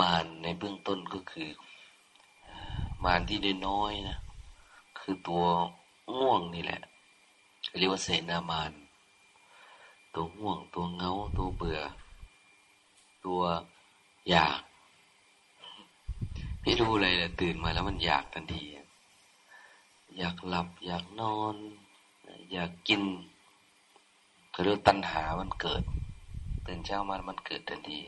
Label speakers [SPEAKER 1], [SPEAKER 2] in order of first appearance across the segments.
[SPEAKER 1] มารในเบื้องต้นก็คือ มารที่น้อยๆนะ คือตัวง่วงนี่แหละ เรียกว่าเสนามารตัวง่วง ตัวเงา ตัวเบื่อ ตัวอยาก ไม่รู้อะไรเลยตื่นมาแล้วมันอยากทันที อยากหลับ อยากนอน อยากกินก็เรียกตัณหามันเกิด ตื่นเช้ามามันเกิดทันที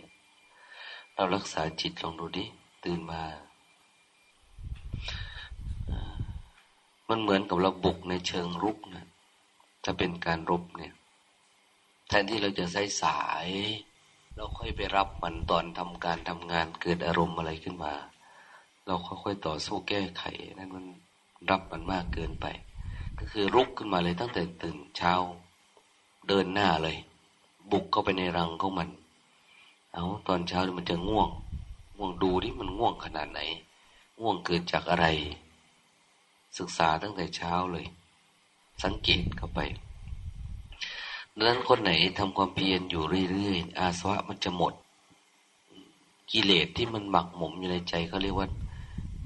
[SPEAKER 1] เรารักษาจิตลองดูดิ ตื่นมา มันเหมือนกับเราบุกในเชิงรุกนะถ้าเป็นการรบเนี่ย แทนที่เราจะใช้สาย เราค่อยไปรับมันตอนทำการทำงานเกิดอารมณ์อะไรขึ้นมา เราค่อยๆต่อสู้แก้ไข นั่นมันรับมันมากเกินไป ก็คือรุกขึ้นมาเลยตั้งแต่ตื่นเช้า เดินหน้าเลย บุกเข้าไปในรังของมัน เอาตอนเช้ามันจะง่วง ง่วงดูที่มันง่วงขนาดไหน ง่วงเกิดจากอะไร ศึกษาตั้งแต่เช้าเลย สังเกตเข้าไปดังนั้นคนไหนทำความเพียรอยู่เรื่อยๆ อาสวะมันจะหมด กิเลสที่มันหมักหมมอยู่ในใจเขาเรียกว่า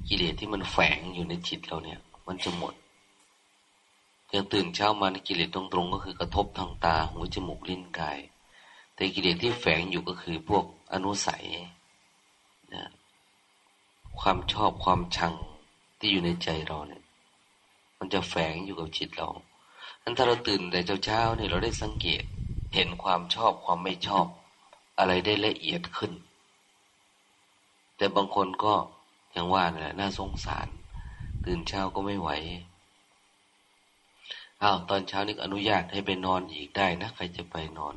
[SPEAKER 1] กิเลสที่มันแฝงอยู่ในจิตเราเนี่ย มันจะหมดยังตื่นเช้ามาในกิเลสตรงๆ ก็คือกระทบทางตาหูจมูกลิ้นกาย แต่กิเลสที่แฝงอยู่ก็คือพวกอนุสัยนะความชอบความชังที่อยู่ในใจเราเนี่ยมันจะแฝงอยู่กับจิตเราอันถ้าเราตื่นแต่เช้าๆเนี่ยเราได้สังเกตเห็นความชอบความไม่ชอบ อะไรได้ละเอียดขึ้น แต่บางคนก็อย่างว่านี่แหละน่าสงสาร ตื่นเช้าก็ไม่ไหวอ้าวตอนเช้านี้อนุญาตให้ไปนอนอีกได้นะ ใครจะไปนอน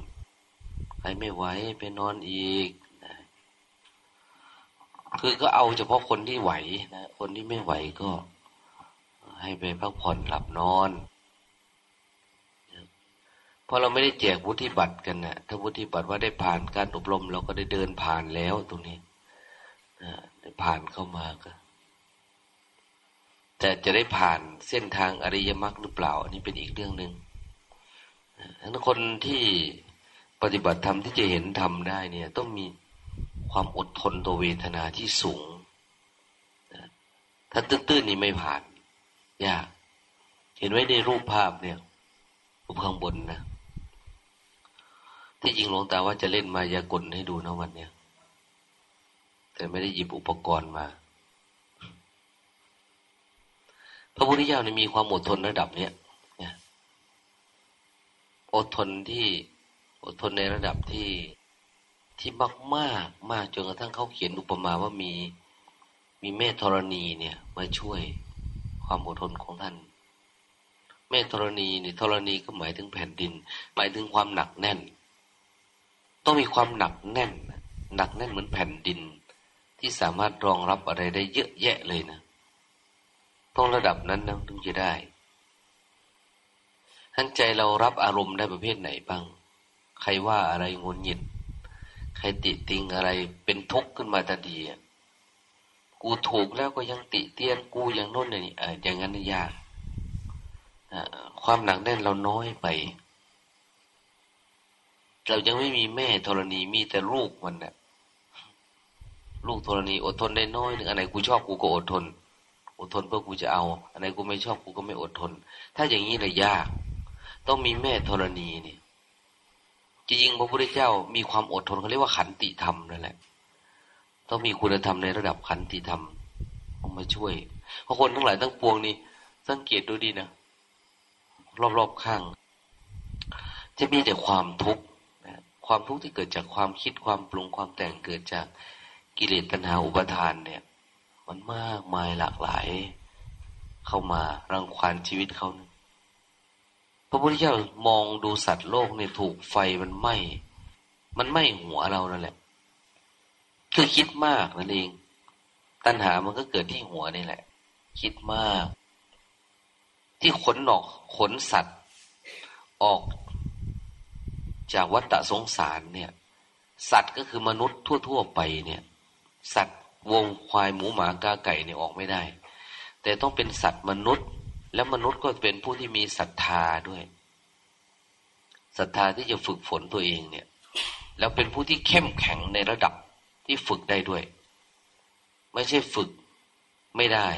[SPEAKER 1] ใครไม่ไหวไปนอนอีกนะคือก็เอาเฉพาะคนที่ไหวนะคนที่ไม่ไหวก็ ให้ไปพักผ่อนหลับนอนเพราะเราไม่ได้แจกวุฒิบัตรกันนะถ้าวุฒิบัตรว่าได้ผ่านการอบรม เราก็ได้เดินผ่านแล้วตรงนี้ได้ผ่านเข้ามาก็แต่จะได้ผ่านเส้นทางอริยมรรคหรือเปล่า อันนี้เป็นอีกเรื่องหนึ่งทั้งคนที่ ปฏิบัติธรรมที่จะเห็นธรรมได้เนี่ย ต้องมีความอดทนตัวเวทนาที่สูง ถ้าตื้นๆนี่ไม่ผ่านยากเห็นไว้ในรูปภาพเนี่ยรูปข้างบนนะ ที่จริงหลวงตาว่าจะเล่นมายากลให้ดูนะวันเนี้ยแต่ไม่ได้หยิบอุปกรณ์มา พระพุทธเจ้าเนี่ยมีความอดทนระดับเนี้ยอดทนที่ อดทนในระดับที่ที่มากมากมากจนกระทั่งเขาเขียนอุปมาว่ามีมีแม่ธรณีเนี่ยมาช่วยความอดทนของท่าน แม่ธรณีเนี่ยธรณีก็หมายถึงแผ่นดิน หมายถึงความหนักแน่น ต้องมีความหนักแน่น หนักแน่นเหมือนแผ่นดิน ที่สามารถรองรับอะไรได้เยอะแยะเลยนะต้องระดับนั้นนะถึงจะได้ทั้นใจเรารับอารมณ์ได้ประเภทไหนบ้าง ใครว่าอะไรงุนหงิด ใครติติงอะไรเป็นทุกข์ขึ้นมาทันทีกูถูกแล้วก็ยังติเตียนกูอย่างโน้นอย่างนี้อย่างนั้นยากความหนักแน่นเราน้อยไป เรายังไม่มีแม่ธรณีมีแต่ลูกมันนะลูกธรณีอดทนได้น้อยหนึ่งอันไหนกูชอบกูก็อดทน อดทนเพื่อกูจะเอาอะไรกูไม่ชอบกูก็ไม่อดทน ถ้าอย่างนี้เลยยาก ต้องมีแม่ธรณีนี่ จริงพระพุทธเจ้ามีความอดทนเขาเรียกว่าขันติธรรมนั่นแหละ ต้องมีคุณธรรมในระดับขันติธรรมเอามาช่วย เพราะคนทั้งหลายทั้งปวงนี่สังเกตดูดีนะรอบๆข้าง จะมีแต่ความทุกข์ความทุกข์ที่เกิดจากความคิดความปรุงความแต่งเกิดจากกิเลสตัณหาอุปทานเนี่ย มันมากมายหลากหลาย เข้ามารังควานชีวิตเขานะ ระพุทธเจ้ามองดูสัตว์โลกเนี่ยถูกไฟมันไหม้มันไหม้หัวเรานั่นแหละ คือคิดมากนั่นเอง ตัณหามันก็เกิดที่หัวนี่แหละ คิดมาก ที่ขนออกขนสัตว์ ออก จากวัฏสงสารเนี่ย สัตว์ก็คือมนุษย์ทั่ว ๆ ไปเนี่ย สัตว์วงควายหมูหมากาไก่เนี่ยออกไม่ได้ แต่ต้องเป็นสัตว์มนุษย์ แล้วมนุษย์ก็เป็นผู้ที่มีศรัทธาด้วยศรัทธาที่จะฝึกฝนตัวเองเนี่ย แล้วเป็นผู้ที่เข้มแข็งในระดับที่ฝึกได้ด้วย ไม่ใช่ฝึกไม่ได้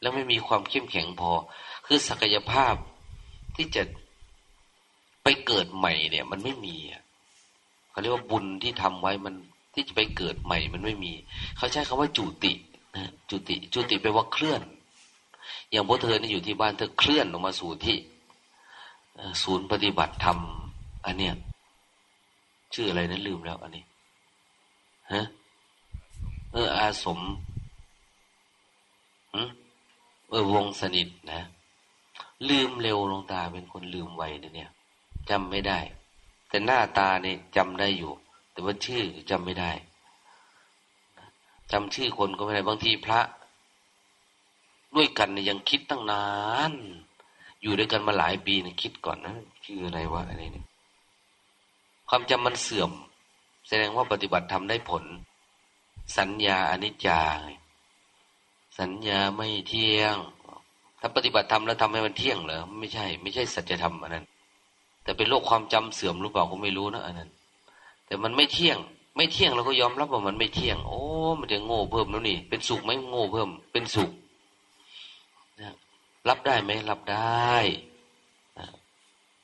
[SPEAKER 1] แล้วไม่มีความเข้มแข็งพอ คือศักยภาพที่จะไปเกิดใหม่เนี่ย มันไม่มีเขาเรียกว่าบุญที่ทำไว้มันที่จะไปเกิดใหม่ มันไม่มี เขาใช้คำว่าจุตินะจุติ จุติแปลว่าเคลื่อน อย่างพวกเธอนี่อยู่ที่บ้านเธอเคลื่อนออกมาสู่ที่ศูนย์ปฏิบัติธรรมอันเนี้ยชื่ออะไรนั้นลืมแล้วอันนี้ฮะเอออาสมเออวงสนิทนะ ลืมเร็วลงตาเป็นคนลืมไวเนี่ยจำไม่ได้ แต่หน้าตาเนี่ยจำได้อยู่ แต่ว่าชื่อจำไม่ได้จำชื่อคนก็ไม่ได้บางทีพระ ด้วยกันเนี่ยยังคิดตั้งนาน อยู่ด้วยกันมาหลายปีเนี่ยคิดก่อนนะชื่ออะไรวะอะไรเนี่ยความจำมันเสื่อม แสดงว่าปฏิบัติทำได้ผล สัญญาอนิจจา สัญญาไม่เที่ยง ถ้าปฏิบัติธรรมแล้วทำให้มันเที่ยงเหรอไม่ใช่ ไม่ใช่สัจธรรมอันนั้น แต่เป็นโรคความจำเสื่อมหรือเปล่าก็ไม่รู้นะอันนั้น แต่มันไม่เที่ยงไม่เที่ยงเราก็ยอมรับว่ามันไม่เที่ยง โอ้ มันจะโง่เพิ่มแล้วนี่ เป็นสุขไหมโง่เพิ่ม เป็นสุข รับได้ไหมรับได้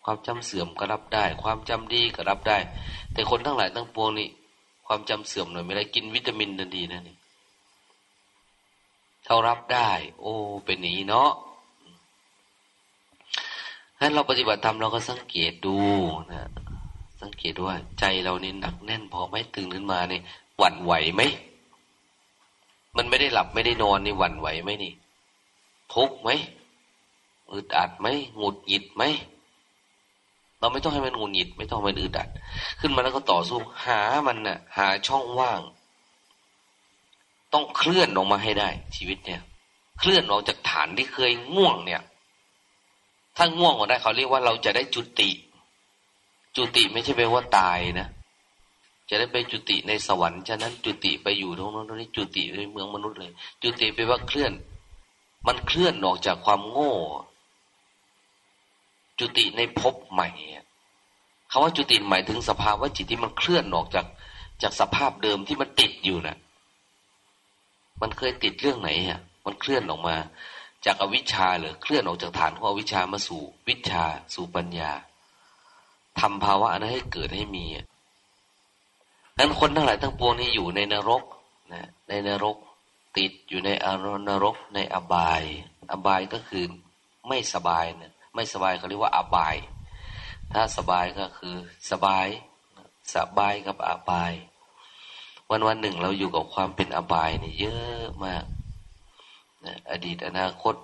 [SPEAKER 1] ความจำเสื่อมก็รับได้ ความจำดีก็รับได้ แต่คนทั้งหลายทั้งปวงนี่ความจำเสื่อมหน่อยไม่ได้กินวิตามินทันทีนะนี่เขารับได้ โอ้เป็นอย่างนี้เนาะงั้นเราปฏิบัติธรรมเราก็สังเกตดูนะสังเกตว่าใจเรานี่หนักแน่นพอไหมตื่นขึ้นมาเนี่ยหวั่นไหวไหมมันไม่ได้หลับไม่ได้นอนนี่หวั่นไหวไหมนี่ ทุกไหม อึดอัดไหมหงุดหงิดไหมเราไม่ต้องให้มันหงุดหงิด ไม่ต้องให้มันอึดอัด ขึ้นมาแล้วก็ต่อสู้ หามันน่ะ หาช่องว่าง ต้องเคลื่อนออกมาให้ได้ ชีวิตเนี่ย เคลื่อนออกจากฐานที่เคยง่วงเนี่ย ถ้าง่วงออกได้เขาเรียกว่าเราจะได้จุติ จุติไม่ใช่แปลว่าตายนะจะได้ไปจุติในสวรรค์ฉะนั้นจุติไปอยู่ตรงนั้นตรงนี้จุติในเมืองมนุษย์เลย จุติไปว่าเคลื่อน มันเคลื่อนออกจากความโง่ จุติในภพใหม่คาว่าจุติหมายถึงสภาวะจิตที่มันเคลื่อนออกจากจากสภาพเดิมที่มันติดอยู่นะ่ะ มันเคยติดเรื่องไหนอะ มันเคลื่อนออกมา จากอวิชชาหรือเคลื่อนออกจากฐานของอวิชชามาสู่วิชา สู่ปัญญาทำภาวะนั้นให้เกิดให้มีนั้นคนทั้งหลายทั้งปวงนี้อยู่ในนรกนะในนรกติดอยู่ในอารนรกในอบาย อบายก็คือไม่สบายเนะ ไม่สบายเขาเรียกว่าอบาย ถ้าสบายก็คือสบายสบายกับอบาย วันวันหนึ่งเราอยู่กับความเป็นอบายนี่เยอะมากนะอดีตอนาคต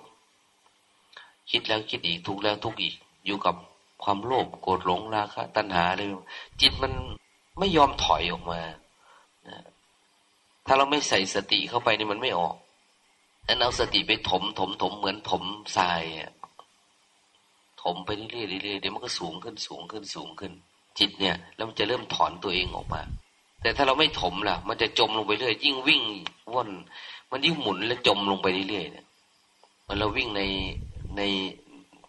[SPEAKER 1] คิดแล้วคิดอีกทุกแล้วทุกอีก อยู่กับความโลภโกรธหลงราคะตัณหาอะไรจิตมันไม่ยอมถอยออกมานะถ้าเราไม่ใส่สติเข้าไปนี่มันไม่ออกนั้นเอาสติไปถมถมถมเหมือนถมทรายอะ มไปเรื่อยๆเรื่อยๆเดี๋ยวมันก็สูงขึ้นสูงขึ้นสูงขึ้น จิตเนี่ย แล้วมันจะเริ่มถอนตัวเองออกมา แต่ถ้าเราไม่ถมล่ะ มันจะจมลงไปเรื่อยยิ่งวิ่งว่นมันยิ่งหมุนแล้วจมลงไปเรื่อยๆเนี่ยมันเราวิ่งในใน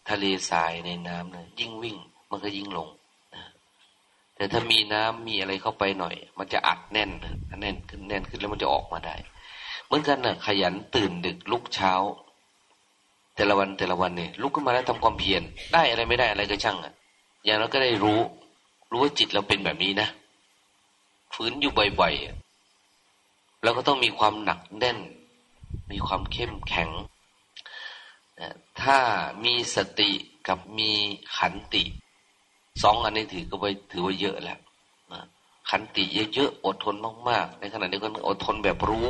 [SPEAKER 1] ทะเลทรายในน้ำเนี่ยยิ่งวิ่ง มันก็ยิ่งลงแต่ถ้ามีน้ำมีอะไรเข้าไปหน่อย มันจะอัดแน่นแน่นขึ้นแน่นขึ้นแล้วมันจะออกมาได้ เหมือนกันนะ่ะ ขยันตื่นดึกลุกเช้า แต่ละวันแต่ละวันเนี่ยลุกขึ้นมาแล้วทำความเพียรได้อะไรไม่ได้อะไรก็ช่างอะ อย่างเราก็ได้รู้ รู้ว่าจิตเราเป็นแบบนี้นะฝืนอยู่บ่อยๆแล้วก็ต้องมีความหนักแน่น มีความเข้มแข็งถ้ามีสติกับมีขันติสองอันนี้ถือก็ไปถือว่าเยอะแล้วขันติเยอะๆอดทนมากๆ ในขณะเดียวกันอดทนแบบรู้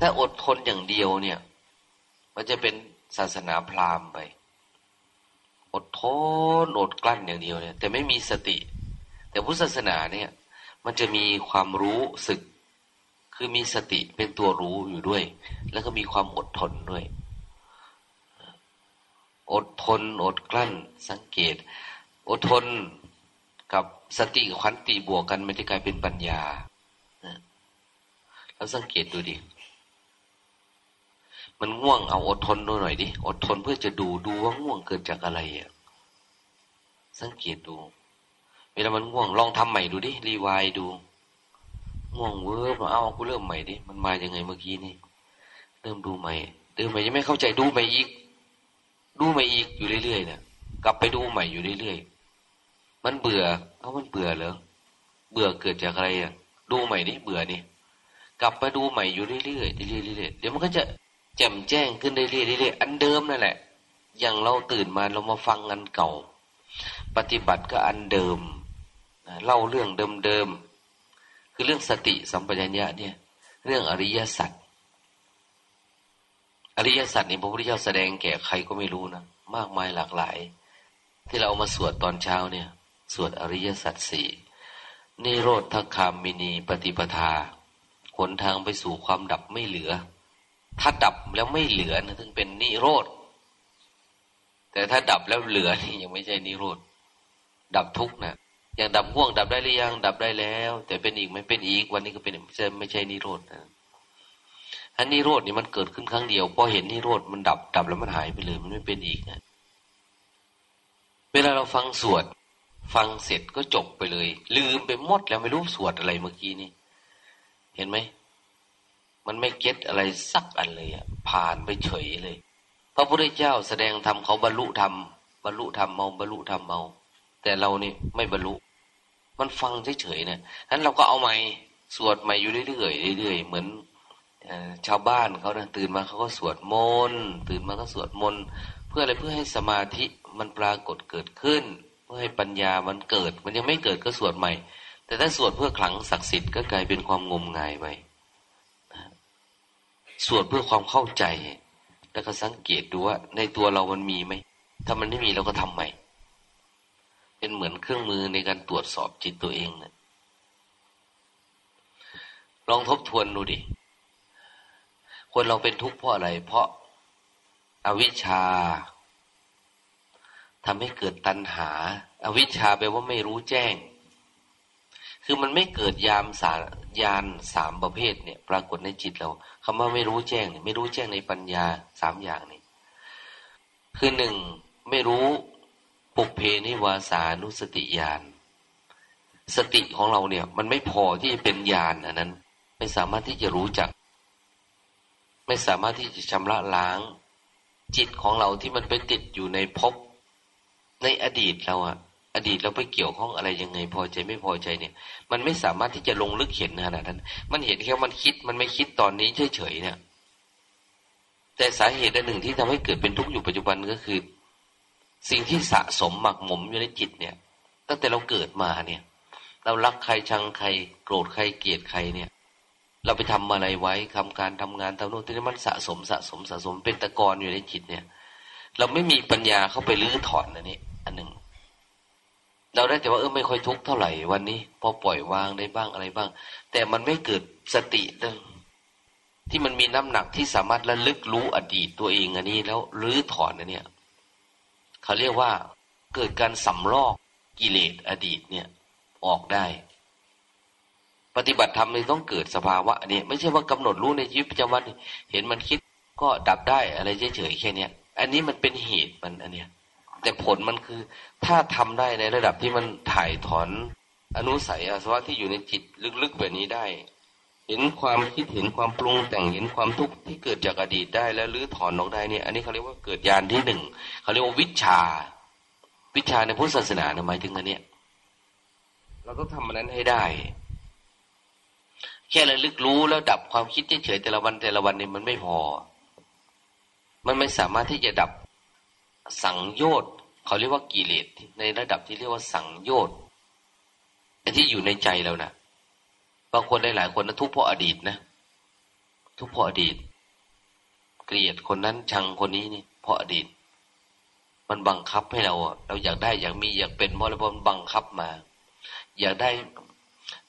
[SPEAKER 1] ถ้าอดทนอย่างเดียวเนี่ย มันจะเป็น ศาสนาพราหมณ์ไป อดทนอดกลั้นอย่างเดียวเนี่ย แต่ไม่มีสติ แต่พุทธศาสนาเนี่ย มันจะมีความรู้สึก คือมีสติเป็นตัวรู้อยู่ด้วย แล้วก็มีความอดทนด้วย อดทนอดกลั้น สังเกต อดทนกับสติกับขันติบวกกันมันจะกลายเป็นปัญญาแล้วสังเกตดูดิ มันง่วงเอาอดทนดูหน่อยดิ อดทนเพื่อจะดูดูว่าง่วงเกิดจากอะไรอะ สังเกตดู เวลามันง่วงลองทำใหม่ดูดิ รีวายดู ง่วงเวิร์บเอากูเริ่มใหม่ดิ มันมาอยังไงเมื่อกี้นี่ เริ่มดูใหม่ดูใหม่ยังไม่เข้าใจดูใหม่อีก ดูใหม่อีกอยู่เรื่อยๆเนี่ยกลับไปดูใหม่อยู่เรื่อยๆ มันเบื่อ เอ้ามันเบื่อเหรอ เบื่อเกิดจากอะไรอะ ดูใหม่นี่เบื่อนี่กลับมาดูใหม่อยู่เรื่อยๆเรื่อยๆเดี๋ยวมันก็จะ แจ่มแจ้งขึ้นเรื่อยๆเรื่อยๆอันเดิมนั่นแหละ อย่างเราตื่นมาเรามาฟังอันเก่า ปฏิบัติก็อันเดิมเล่าเรื่องเดิมๆคือเรื่องสติสัมปชัญญะเนี่ย เรื่องอริยสัจอริยสัจนี่พระพุทธเจ้าแสดงแก่ใครก็ไม่รู้นะมากมายหลากหลาย ที่เราเอามาสวดตอนเช้าเนี่ย สวดอริยสัจสี่นิโรธคามินีปฏิปทาหนทางไปสู่ความดับไม่เหลือ ถ้าดับแล้วไม่เหลือนะถึงเป็นนิโรธ แต่ถ้าดับแล้วเหลือนี่ยังไม่ใช่นิโรธ ดับทุกนะอย่างดับง่วง ดับได้หรือยัง ดับได้แล้ว แต่เป็นอีกไม่เป็นอีก วันนี้ก็เป็นไม่ใช่ไม่ใช่นิโรธนะอันนิโรธนี่มันเกิดขึ้นครั้งเดียวพอเห็นนิโรธมันดับดับแล้วมันหายไปเลย มันไม่เป็นอีกนะเวลาเราฟังสวด ฟังเสร็จก็จบไปเลย ลืมไปหมดแล้วไม่รู้สวดอะไรเมื่อกี้นี่ เห็นไหม มันไม่เก็ตอะไรสักอันเลยอะผ่านไปเฉยเลย พระพุทธเจ้าแสดงธรรมเขาบรรลุธรรมบรรลุธรรมเมาบรรลุธรรมเมาแต่เรานี่ไม่บรรลุ มันฟังเฉยๆเนี่ยนั้นเราก็เอาใหม่สวดใหม่อยู่เรื่อยๆเรื่อยๆเหมือนชาวบ้านเขานะตื่นมาเขาก็สวดมนต์ตื่นมาก็สวดมนต์เพื่ออะไรเพื่อให้สมาธิมันปรากฏเกิดขึ้น เพื่อให้ปัญญามันเกิด มันยังไม่เกิดก็สวดใหม่ แต่ถ้าสวดเพื่อขลังศักดิ์สิทธิ์ก็กลายเป็นความงมงายไป สวดเพื่อความเข้าใจ แล้วก็สังเกตดูว่า ในตัวเรามันมีไหม ถ้ามันไม่มีเราก็ทำใหม่ เป็นเหมือนเครื่องมือในการตรวจสอบจิตตัวเองนะลองทบทวนดูดิ คนเราเป็นทุกข์เพราะอะไร เพราะอาวิชชาทำให้เกิดตัณหาอาวิชชาแปลว่าไม่รู้แจ้ง คือมันไม่เกิดยามสายานสามประเภทเนี่ย ปรากฏในจิตเราคำว่าไม่รู้แจ้งเนี่ยไม่รู้แจ้งในปัญญาสามอย่างนี่คือหนึ่งไม่รู้ปุเพนิวาสานุสติญาณสติของเราเนี่ย มันไม่พอที่จะเป็นญาณอันนั้น ไม่สามารถที่จะรู้จัก ไม่สามารถที่จะชำระล้าง จิตของเราที่มันไปติดอยู่ในภพในอดีตเราอะ อดีตเราไปเกี่ยวข้องอะไรยังไงพอใจไม่พอใจเนี่ย มันไม่สามารถที่จะลงลึกเห็นขนาดนั้น มันเห็นแค่มันคิดมันไม่คิดตอนนี้เฉยๆเนี่ย แต่สาเหตุอันหนึ่งที่ทำให้เกิดเป็นทุกข์อยู่ปัจจุบันก็คือ สิ่งที่สะสมหมักหมมอยู่ในจิตเนี่ย ตั้งแต่เราเกิดมาเนี่ย เรารักใครชังใคร โกรธใครเกลียดใครเนี่ย เราไปทำอะไรไว้ทำการทำงานทำโน่นที่นี่มันสะสมสะสมสะสมเป็นตะกอนอยู่ในจิตเนี่ย เราไม่มีปัญญาเข้าไปลื้อถอนอันนี้ อันหนึ่ง เราได้แต่ว่าเออไม่ค่อยทุกข์เท่าไหร่วันนี้ พอปล่อยวางได้บ้างอะไรบ้าง แต่มันไม่เกิดสติที่มันมีน้ำหนักที่สามารถระลึกรู้อดีตตัวเองอันนี้แล้วรื้อถอนอันเนี้ยเขาเรียกว่าเกิดการสำลอกกิเลสอดีตเนี่ยออกได้ ปฏิบัติธรรมเลยต้องเกิดสภาวะอันนี้ไม่ใช่ว่ากำหนดรู้ในชีวิตประจำวันเห็นมันคิดก็ดับได้อะไรเฉยๆแค่เนี้ยอันนี้มันเป็นเหตุมันอันเนี้ย แต่ผลมันคือ ถ้าทำได้ในระดับที่มันถ่ายถอนอนุสัยอาสวะที่อยู่ในจิตลึกๆแบบนี้ได้ เห็นความคิดเห็นความปรุงแต่งเห็นความทุกข์ที่เกิดจากอดีตได้แล้วรื้อถอนออกได้เนี่ย อันนี้เขาเรียกว่าเกิดญาณที่หนึ่งเขาเรียกว่าวิชา วิชาในพุทธศาสนาหมายถึงอันเนี้ยเราต้องทำมันนั้นให้ได้ แค่ระลึกรู้แล้วดับความคิดเฉยๆแต่ละวันแต่ละวันเนี่ยมันไม่พอ มันไม่สามารถที่จะดับ สังโยชน์เขาเรียกว่ากิเลสในระดับที่เรียกว่าสังโยชน์ที่อยู่ในใจเรานะบางคนหลายๆคนนะทุกเพราะอดีตนะ ทุกเพราะอดีต เกลียดคนนั้นชังคนนี้นี่เพราะอดีต มันบังคับให้เราเราอยากได้อยากมีอยากเป็นเพราะอะไรเราะมันบังคับมา อยากได้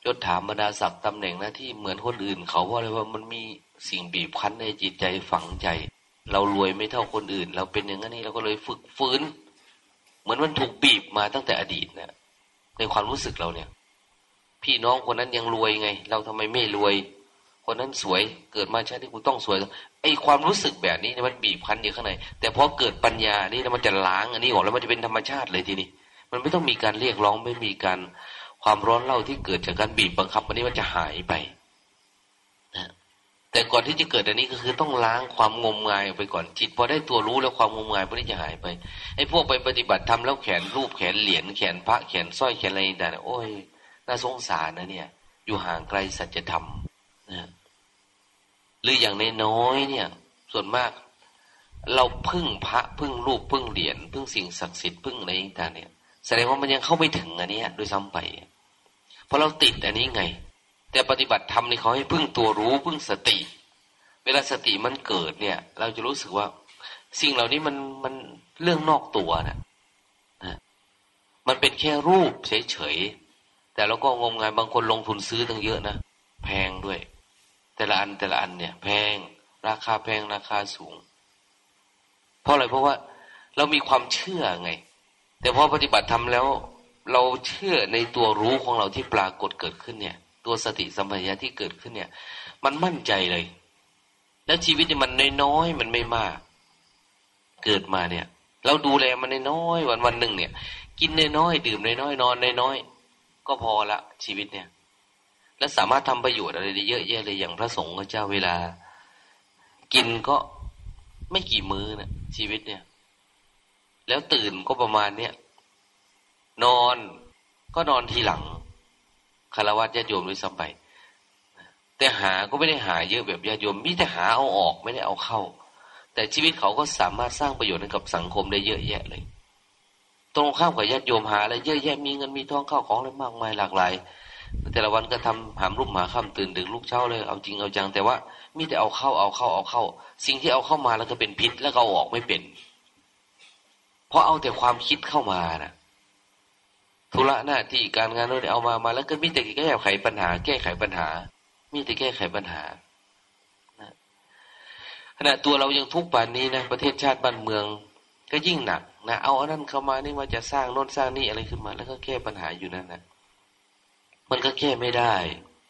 [SPEAKER 1] ยศถาบรรดาศักดิ์ตำแหน่งหน้าที่เหมือนคนอื่น เขาเพราะอะไรว่ามันมีสิ่งบีบคั้นในจิตใจฝังใจ เรารวยไม่เท่าคนอื่น เราเป็นอย่างนี้เราก็เลยฝึกฟื้นเหมือนมันถูกบีบมาตั้งแต่อดีตนะในความรู้สึกเราเนี่ย พี่น้องคนนั้นยังรวยไง เราทำไมไม่รวย คนนั้นสวยเกิดมาชาติที่กูต้องสวย ไอ้ความรู้สึกแบบนี้มันบีบคั้นอยู่ข้างในแต่พอเกิดปัญญานี่มันจะล้างอันนี้ออกแล้วมันจะเป็นธรรมชาติเลยทีนี้มันไม่ต้องมีการเรียกร้องไม่มีการความร้อนเล่าที่เกิดจากการบีบบังคับอันนี้มันจะหายไป แต่ก่อนที่จะเกิดอันนี้ก็คือต้องล้างความงมงายออกไปก่อนจิตพอได้ตัวรู้แล้วความงมงายพวกนี้จะหายไปไอ้พวกไปปฏิบัติทำแล้วแขนรูปแขนเหรียญแขนพระแขนสร้อยแขนอะไรต่างๆโอ้ยน่าสงสารนะเนี่ย อยู่ห่างไกลสัจธรรมนะหรืออย่างน้อยๆเนี่ย ส่วนมาก เราพึ่งพระพึ่งรูปพึ่งเหรียญพึ่งสิ่งศักดิ์สิทธิ์พึ่งอะไรต่างๆเนี่ยแสดงว่ามันยังเข้าไม่ถึงอันนี้ด้วยซ้ำไปเพราะเราติดอันนี้ไง แต่ปฏิบัติธรรมนี่เขาให้พึ่งตัวรู้พึ่งสติ เวลาสติมันเกิดเนี่ย เราจะรู้สึกว่า สิ่งเหล่านี้มันมันเรื่องนอกตัวนะนะมันเป็นแค่รูปเฉยๆแต่เราก็งมงายบางคนลงทุนซื้อตั้งเยอะนะแพงด้วย แต่ละอันแต่ละอันเนี่ย แพงราคาแพงราคาสูง เพราะอะไรเพราะว่าเรามีความเชื่อไง แต่พอปฏิบัติทำแล้ว เราเชื่อในตัวรู้ของเราที่ปรากฏเกิดขึ้นเนี่ย ตัวสติสัมปชัญญะที่เกิดขึ้นเนี่ย มันมั่นใจเลย แล้วชีวิตเนี่ยมันน้อยๆมันไม่มาก เกิดมาเนี่ย เราดูแลมันน้อยๆวันวันหนึ่งเนี่ย กินน้อยๆดื่มน้อยๆนอนน้อยๆก็พอละชีวิตเนี่ย และสามารถทำประโยชน์อะไรได้เยอะแยะเลยอย่างพระสงฆ์เจ้าเวลา กินก็ไม่กี่มื้อนะชีวิตเนี่ย แล้วตื่นก็ประมาณเนี้ยนอนก็นอนทีหลัง คารวะญาติโยมด้วยซ้ำไป แต่หาก็ไม่ได้หาเยอะแบบญาติโยมมิแต่หาเอาออกไม่ได้เอาเข้า แต่ชีวิตเขาก็สามารถสร้างประโยชน์ให้กับสังคมได้เยอะแยะเลย ตรงข้ามกับญาติโยมหาอะไรเยอะแยะมีเงินมีทองเข้าของอะไรมากมายหลากหลายแต่ละวันก็ทำหามรูปหมาข้ามตื่นดึกลูกเช้าเลยเอาจริงเอาจังแต่ว่ามีแต่เอาเข้าเอาเข้าเอาเข้า สิ่งที่เอาเข้ามาแล้วก็เป็นพิษแล้วก็เอาออกไม่เป็น เพราะเอาแต่ความคิดเข้ามานะ ธุระหน้าที่การงานเราเนี่ยเอามามาแล้วก็มีแต่แก้ไขปัญหา แก้ไขปัญหา มีแต่แก้ไขปัญหาขณะตัวเรายังทุกข์ป่านนี้นะประเทศชาติบ้านเมือง ก็ยิ่งหนักนะเอาอันนั้นเข้ามานี่มาจะสร้างโน่นสร้างนี่อะไรขึ้นมา แล้วก็แก้ปัญหาอยู่นั่นนะมันก็แก้ไม่ได้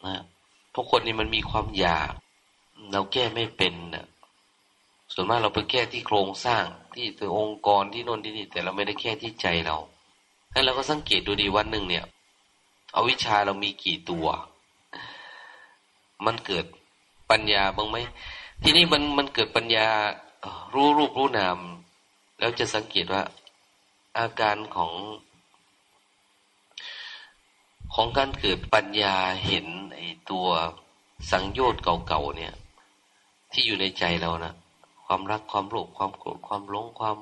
[SPEAKER 1] นะเพราะคนนี้มันมีความอยาก เราแก้ไม่เป็นนะส่วนมากเราไปแก้ที่โครงสร้างที่ตัวองค์กรที่โน่นที่นี่ แต่เราไม่ได้แก้ที่ใจเรา งั้นเราก็สังเกตดูดีวันหนึ่งเนี่ยเอาวิชาเรามีกี่ตัว มันเกิดปัญญาบ้างไหมทีนี้มันมันเกิดปัญญารู้รูปรู้นาม แล้วจะสังเกตว่า อาการของ ของการเกิดปัญญาเห็นไอ้ตัวสังโยชน์เก่าๆเนี่ย ที่อยู่ในใจเรานะความรักความโลภความโกรธความหลงความ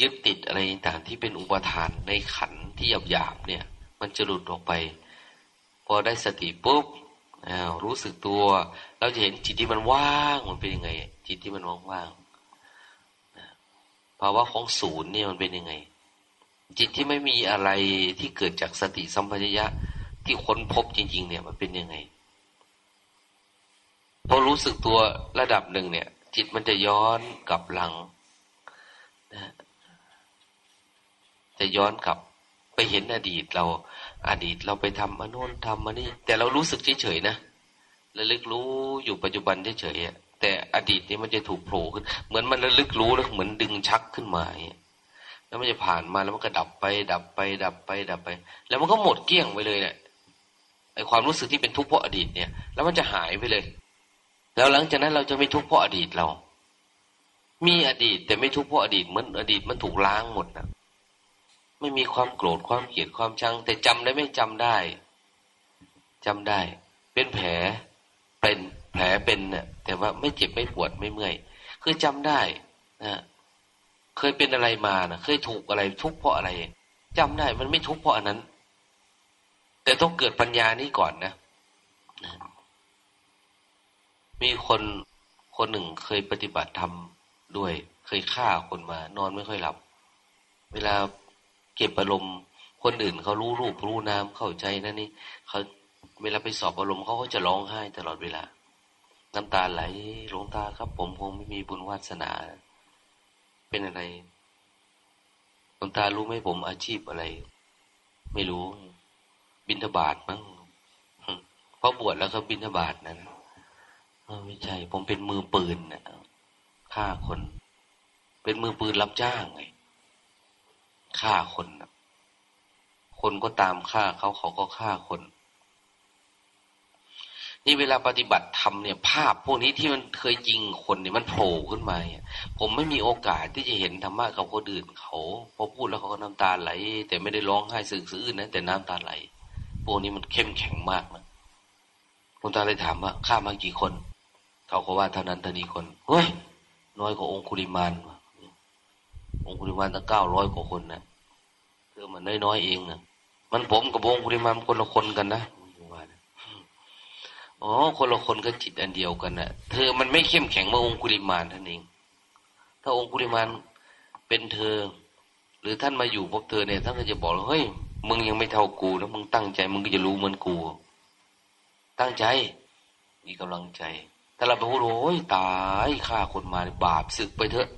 [SPEAKER 1] ยึดติดอะไรต่างที่เป็นอุปทานในขันที่หยาบหยาบเนี่ย มันจะหลุดออกไป พอได้สติปุ๊บรู้สึกตัว เราจะเห็นจิตที่มันว่างมันเป็นยังไง จิตที่มันว่างๆภาวะของศูนย์เนี่ยมันเป็นยังไง จิตที่ไม่มีอะไรที่เกิดจากสติสัมปชัญญะที่ค้นพบจริง ๆ เนี่ยมันเป็นยังไงพอรู้สึกตัวระดับหนึ่งเนี่ย จิตมันจะย้อนกลับหลังนะ จะย้อนกลับไปเห็นอดีตเราอดีตเราไปทำอนุนทำมานี่ แต่เรารู้สึกเฉยๆนะระลึกรู้อยู่ปัจจุบันเฉยๆแต่อดีตนี่มันจะถูกโผล่ขึ้น เหมือนมันระลึกรู้แล้วเหมือนดึงชักขึ้นมาแล้วมันจะผ่านมาแล้วมันก็ดับไป ดับไป ดับไป ดับไป แล้วมันก็หมดเกลี้ยงไปเลยเนี่ยไอความรู้สึกที่เป็นทุกข์เพราะอดีตเนี่ย แล้วมันจะหายไปเลย แล้วหลังจากนั้นเราจะไม่ทุกข์เพราะอดีตเรา มีอดีตแต่ไม่ทุกข์เพราะอดีตเหมือนอดีตมันถูกล้างหมดนะ ไม่มีความโกรธความเกลียดความชัง แต่จำได้ไม่จำได้จำได้ เป็นแผลเป็นแผลเป็นเนี่ยแต่ว่าไม่เจ็บไม่ปวดไม่เมื่อยคือจำได้นะเคยเป็นอะไรมานะเคยถูกอะไรทุกเพราะอะไรจำได้มันไม่ทุกเพราะอันนั้น แต่ต้องเกิดปัญญานี้ก่อนนะนะมีคนคนหนึ่งเคยปฏิบัติธรรมด้วย เคยฆ่าคนมา นอนไม่ค่อยหลับ เวลา เก็บอารมณ์ คนอื่นเขารู้รูปรู้นามเข้าใจนะนี่เขาเวลาไปสอบอารมณ์เขาก็จะร้องไห้ตลอดเวลา น้ำตาไหลหลงตาครับ ผมคงไม่มีบุญวาสนา เป็นอะไรหลวงตารู้ไหมผมอาชีพอะไร ไม่รู้ บินทบาทมั้งเพราะบวชแล้วเขาบินทบาทนั้นไม่ใช่ ผมเป็นมือปืนนะฆ่าคน เป็นมือปืนรับจ้างไง ฆ่าคนคนก็ตามฆ่าเขาเขาก็ฆ่าคน นี่เวลาปฏิบัติธรรมเนี่ย ภาพพวกนี้ที่มันเคยจริงคนเนี่ยมันโผล่ขึ้นมาผมไม่มีโอกาสที่จะเห็นธรรมะกับคนอื่นเขาพอพูดแล้วเขาก็น้ำตาไหล แต่ไม่ได้ร้องไห้สื่อสื่อนะแต่น้ำตาไหลพวกนี้มันเข้มแข็งมากนะคุณตาเลยถามว่าฆ่ามากี่คน เขาก็ว่าเท่านั้นเท่านี้คนเฮ้ยน้อยกว่าองคุริมาน องคุริมานตั้งเก้าร้อยกว่าคนนะเธอมันน้อยๆเองนะมันผมกับองคุริมานคนละคนกันนะอ๋อคนละคนก็จิตอันเดียวกันนะเธอมันไม่เข้มแข็งเมื่อองคุริมานท่านเอง ถ้าองคุริมานเป็นเธอ หรือท่านมาอยู่พบเธอเนี่ยท่านก็จะบอกเฮ้ยมึงยังไม่เท่ากูแล้วมึงตั้งใจมึงก็จะรู้เหมือนกู ตั้งใจ มีกำลังใจ ถ้าเราไปพูดโอ้ยตายฆ่าคนมาบาปสึกไปเถอะ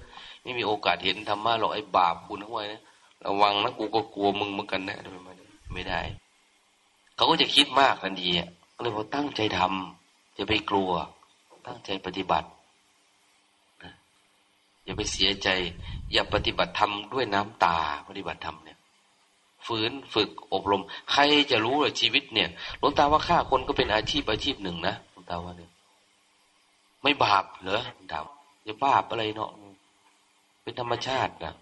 [SPEAKER 1] ไม่มีโอกาสเห็นธรรมะหรอกไอ้บาปคุณทั้งวันนะระวังนะกูก็กลัวมึงเหมือนกันนะไม่ได้ เขาก็จะคิดมากทันทีก็เลยบอตั้งใจทำจะไปกลัว ตั้งใจปฏิบัติอย่าไปเสียใจ อย่าปฏิบัติธรรมด้วยน้ำตาปฏิบัติธรรมเนี่ย ฝืนฝึกอบรม ใครจะรู้เลยชีวิตเนี่ยหลวงตาว่าฆ่าคนก็เป็นอาชีพอาชีพหนึ่งนะหลวงตาว่าเนี่ยไม่บาปเหรอถามจะบาปอะไรเนาะ เป็นธรรมชาตินะ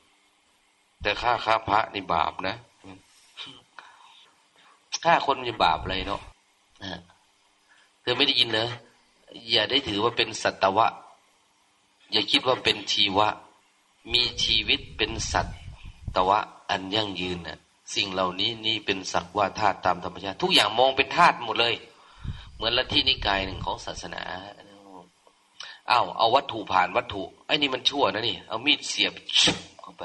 [SPEAKER 1] แต่ฆ่าฆ่าพระนี่บาปนะฆ่าคนจะบาปอะไรเนาะเธอไม่ได้ยินเลยอย่าได้ถือว่าเป็นสัตวะ อย่าคิดว่าเป็นชีวะ มีชีวิตเป็นสัตตวะ อันยั่งยืนนะ่ะ สิ่งเหล่านี้นี่เป็นสักว่าธาตุตามธรรมชาติ ทุกอย่างมองเป็นธาตุหมดเลย เหมือนลัทธินิกายหนึ่งของศาสนา อ้าวเอาวัตถุผ่านวัตถุไอ้นี่มันชั่วนะนี่ เอามีดเสียบเข้าไป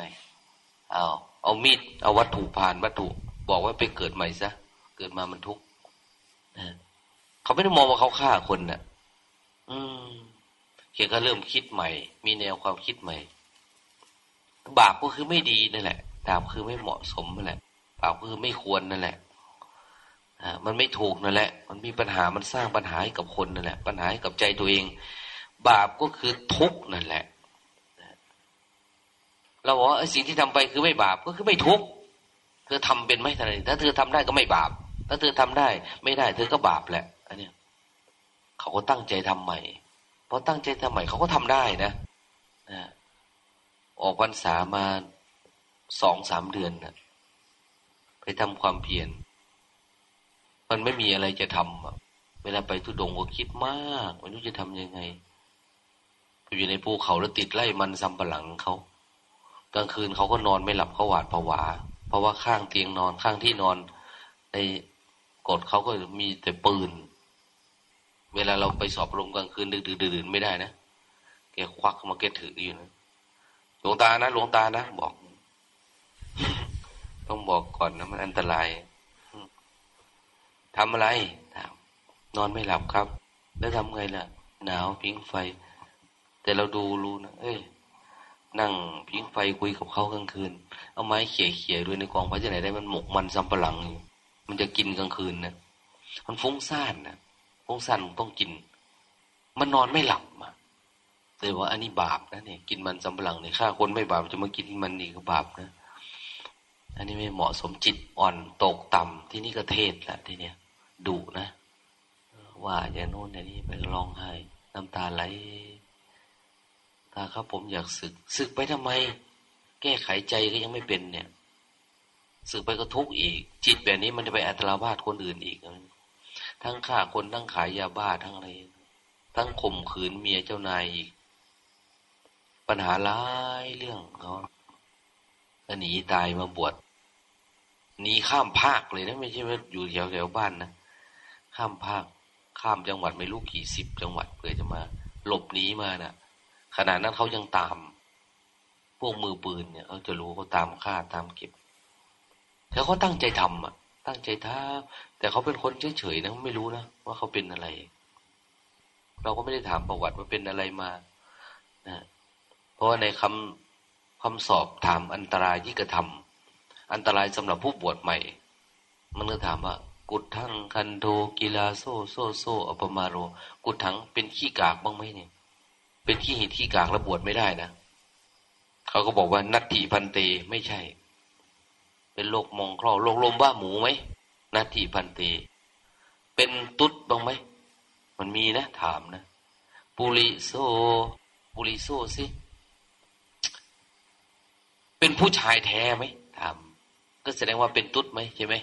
[SPEAKER 1] เอาเอามีดเอาวัตถุผ่านวัตถุ บอกว่าไปเกิดใหม่ซะเกิดมามันทุกข์เขาไม่ได้มองว่าเขาฆ่าคนนะ่ะ อืมเขียนก็เริ่มคิดใหม่ มีแนวความคิดใหม่ บาปก็คือไม่ดีนั่นแหละบาปคือไม่เหมาะสมนั่นแหละบาปก็คือไม่ควรนั่นแหละมันไม่ถูกนั่นแหละ มันมีปัญหามันสร้างปัญหาให้กับคนนั่นแหละ ปัญหาให้กับใจตัวเอง บาปก็คือทุกข์นั่นแหละเราบอกว่าสิ่งที่ทำไปคือไม่บาปก็คือไม่ทุกข์เธอทำเป็นไหมท่านถ้าเธอทำได้ก็ไม่บาป ถ้าเธอทำได้ ไม่ได้ เธอก็บาปแหละ อันนี้เขาก็ตั้งใจทำใหม่พอตั้งใจทำใหม่เขาก็ทำได้นะออกพรรษามาสองสามเดือนนะไปทำความเพียรมันไม่มีอะไรจะทำเวลาไปทุดงก็คิดมากไม่รู้จะทำยังไง อยู่ในภูเขาแล้วติดไล่มันซัมปะหลังเขากลางคืนเขาก็นอนไม่หลับเขาหวาดผวา เพราะว่าข้างเตียงนอนข้างที่นอนในกดเขาก็มีแต่ปืน เวลาเราไปสอบลมกลางคืนดึกดื่นไม่ได้นะแกควักมาแกถืออยู่นะหลวงตานะหลวงตานะบอก ต้องบอกก่อนนะมันอันตรายทำอะไรถามนอนไม่หลับครับ แล้วทำไงล่ะ หนาวพิงไฟ แต่เราดูรู้นะ เอ้ย นั่งพิงไฟคุยกับเขากลางคืน เอาไม้เขี่ยเขี่ยด้วยในกองไฟจะไหนได้มันหมกมันซัมปะหลังอยู่มันจะกินกลางคืนนะ มันฟุ้งซ่านนะฟุ้งซ่านต้องกิน มันนอนไม่หลับมาแต่ว่าอันนี้บาปนะเนี่ย กินมันซัมปะหลังเนี่ยฆ่าคนไม่บาปจะมากินมันนี่ก็บาปนะ อันนี้ไม่เหมาะสมจิตอ่อนตกต่ำที่นี่ก็เทศแหละที่เนี้ยดุนะ ว่าอย่างโน้นอย่างนี้ไปร้องไห้น้ำตาไหล ตาครับผมอยากศึก ศึกไปทำไม แก้ไขใจก็ยังไม่เป็นเนี่ยศึกไปก็ทุกข์อีก จิตแบบนี้มันจะไปอัตราบาทคนอื่นอีก ทั้งฆ่าคนทั้งขายยาบ้าทั้งอะไร ทั้งข่มขืนเมียเจ้านายอีก ปัญหาหลายเรื่องเขาหนีตายมาบวชหนีข้ามภาคเลยนะไม่ใช่ว่าอยู่แถวแถวบ้านนะข้ามภาคข้ามจังหวัดไม่รู้กี่สิบจังหวัดเพื่อจะมา หลบหนีมานะ่ะ ขณะนั้นเขายังตาม พวกมือปืนเนี่ยเขาจะรู้เขาตามฆ่าตามเก็บแต่เขาตั้งใจทำอะ ตั้งใจท้า แต่เขาเป็นคนเฉยๆนะไม่รู้นะว่าเขาเป็นอะไร เราก็ไม่ได้ถามประวัติว่าเป็นอะไรมานะเพราะว่าในคำคำสอบถามอันตรายที่กระทำอันตรายสำหรับผู้บวชใหม่ มันก็ถามว่า กุฏฐังคัณโฑกิลาโสโสโสอปมาโร กุฏฐังเป็นขี้กลากบ้างไหมเนี่ย เป็นขี้หิดขี้กลากก็บวชไม่ได้นะเขาก็บอกว่านัตถิภันเตไม่ใช่ เป็นโรคมองคร่อโรคลมบ้าหมูไหมนัตถิภันเต เป็นตุ๊ดบ้างไหมมันมีนะ ถามนะปุริโซปุริโซสิเป็นผู้ชายแท้ไหมถามก็แสดงว่าเป็นตุ๊ดไหมใช่ไหม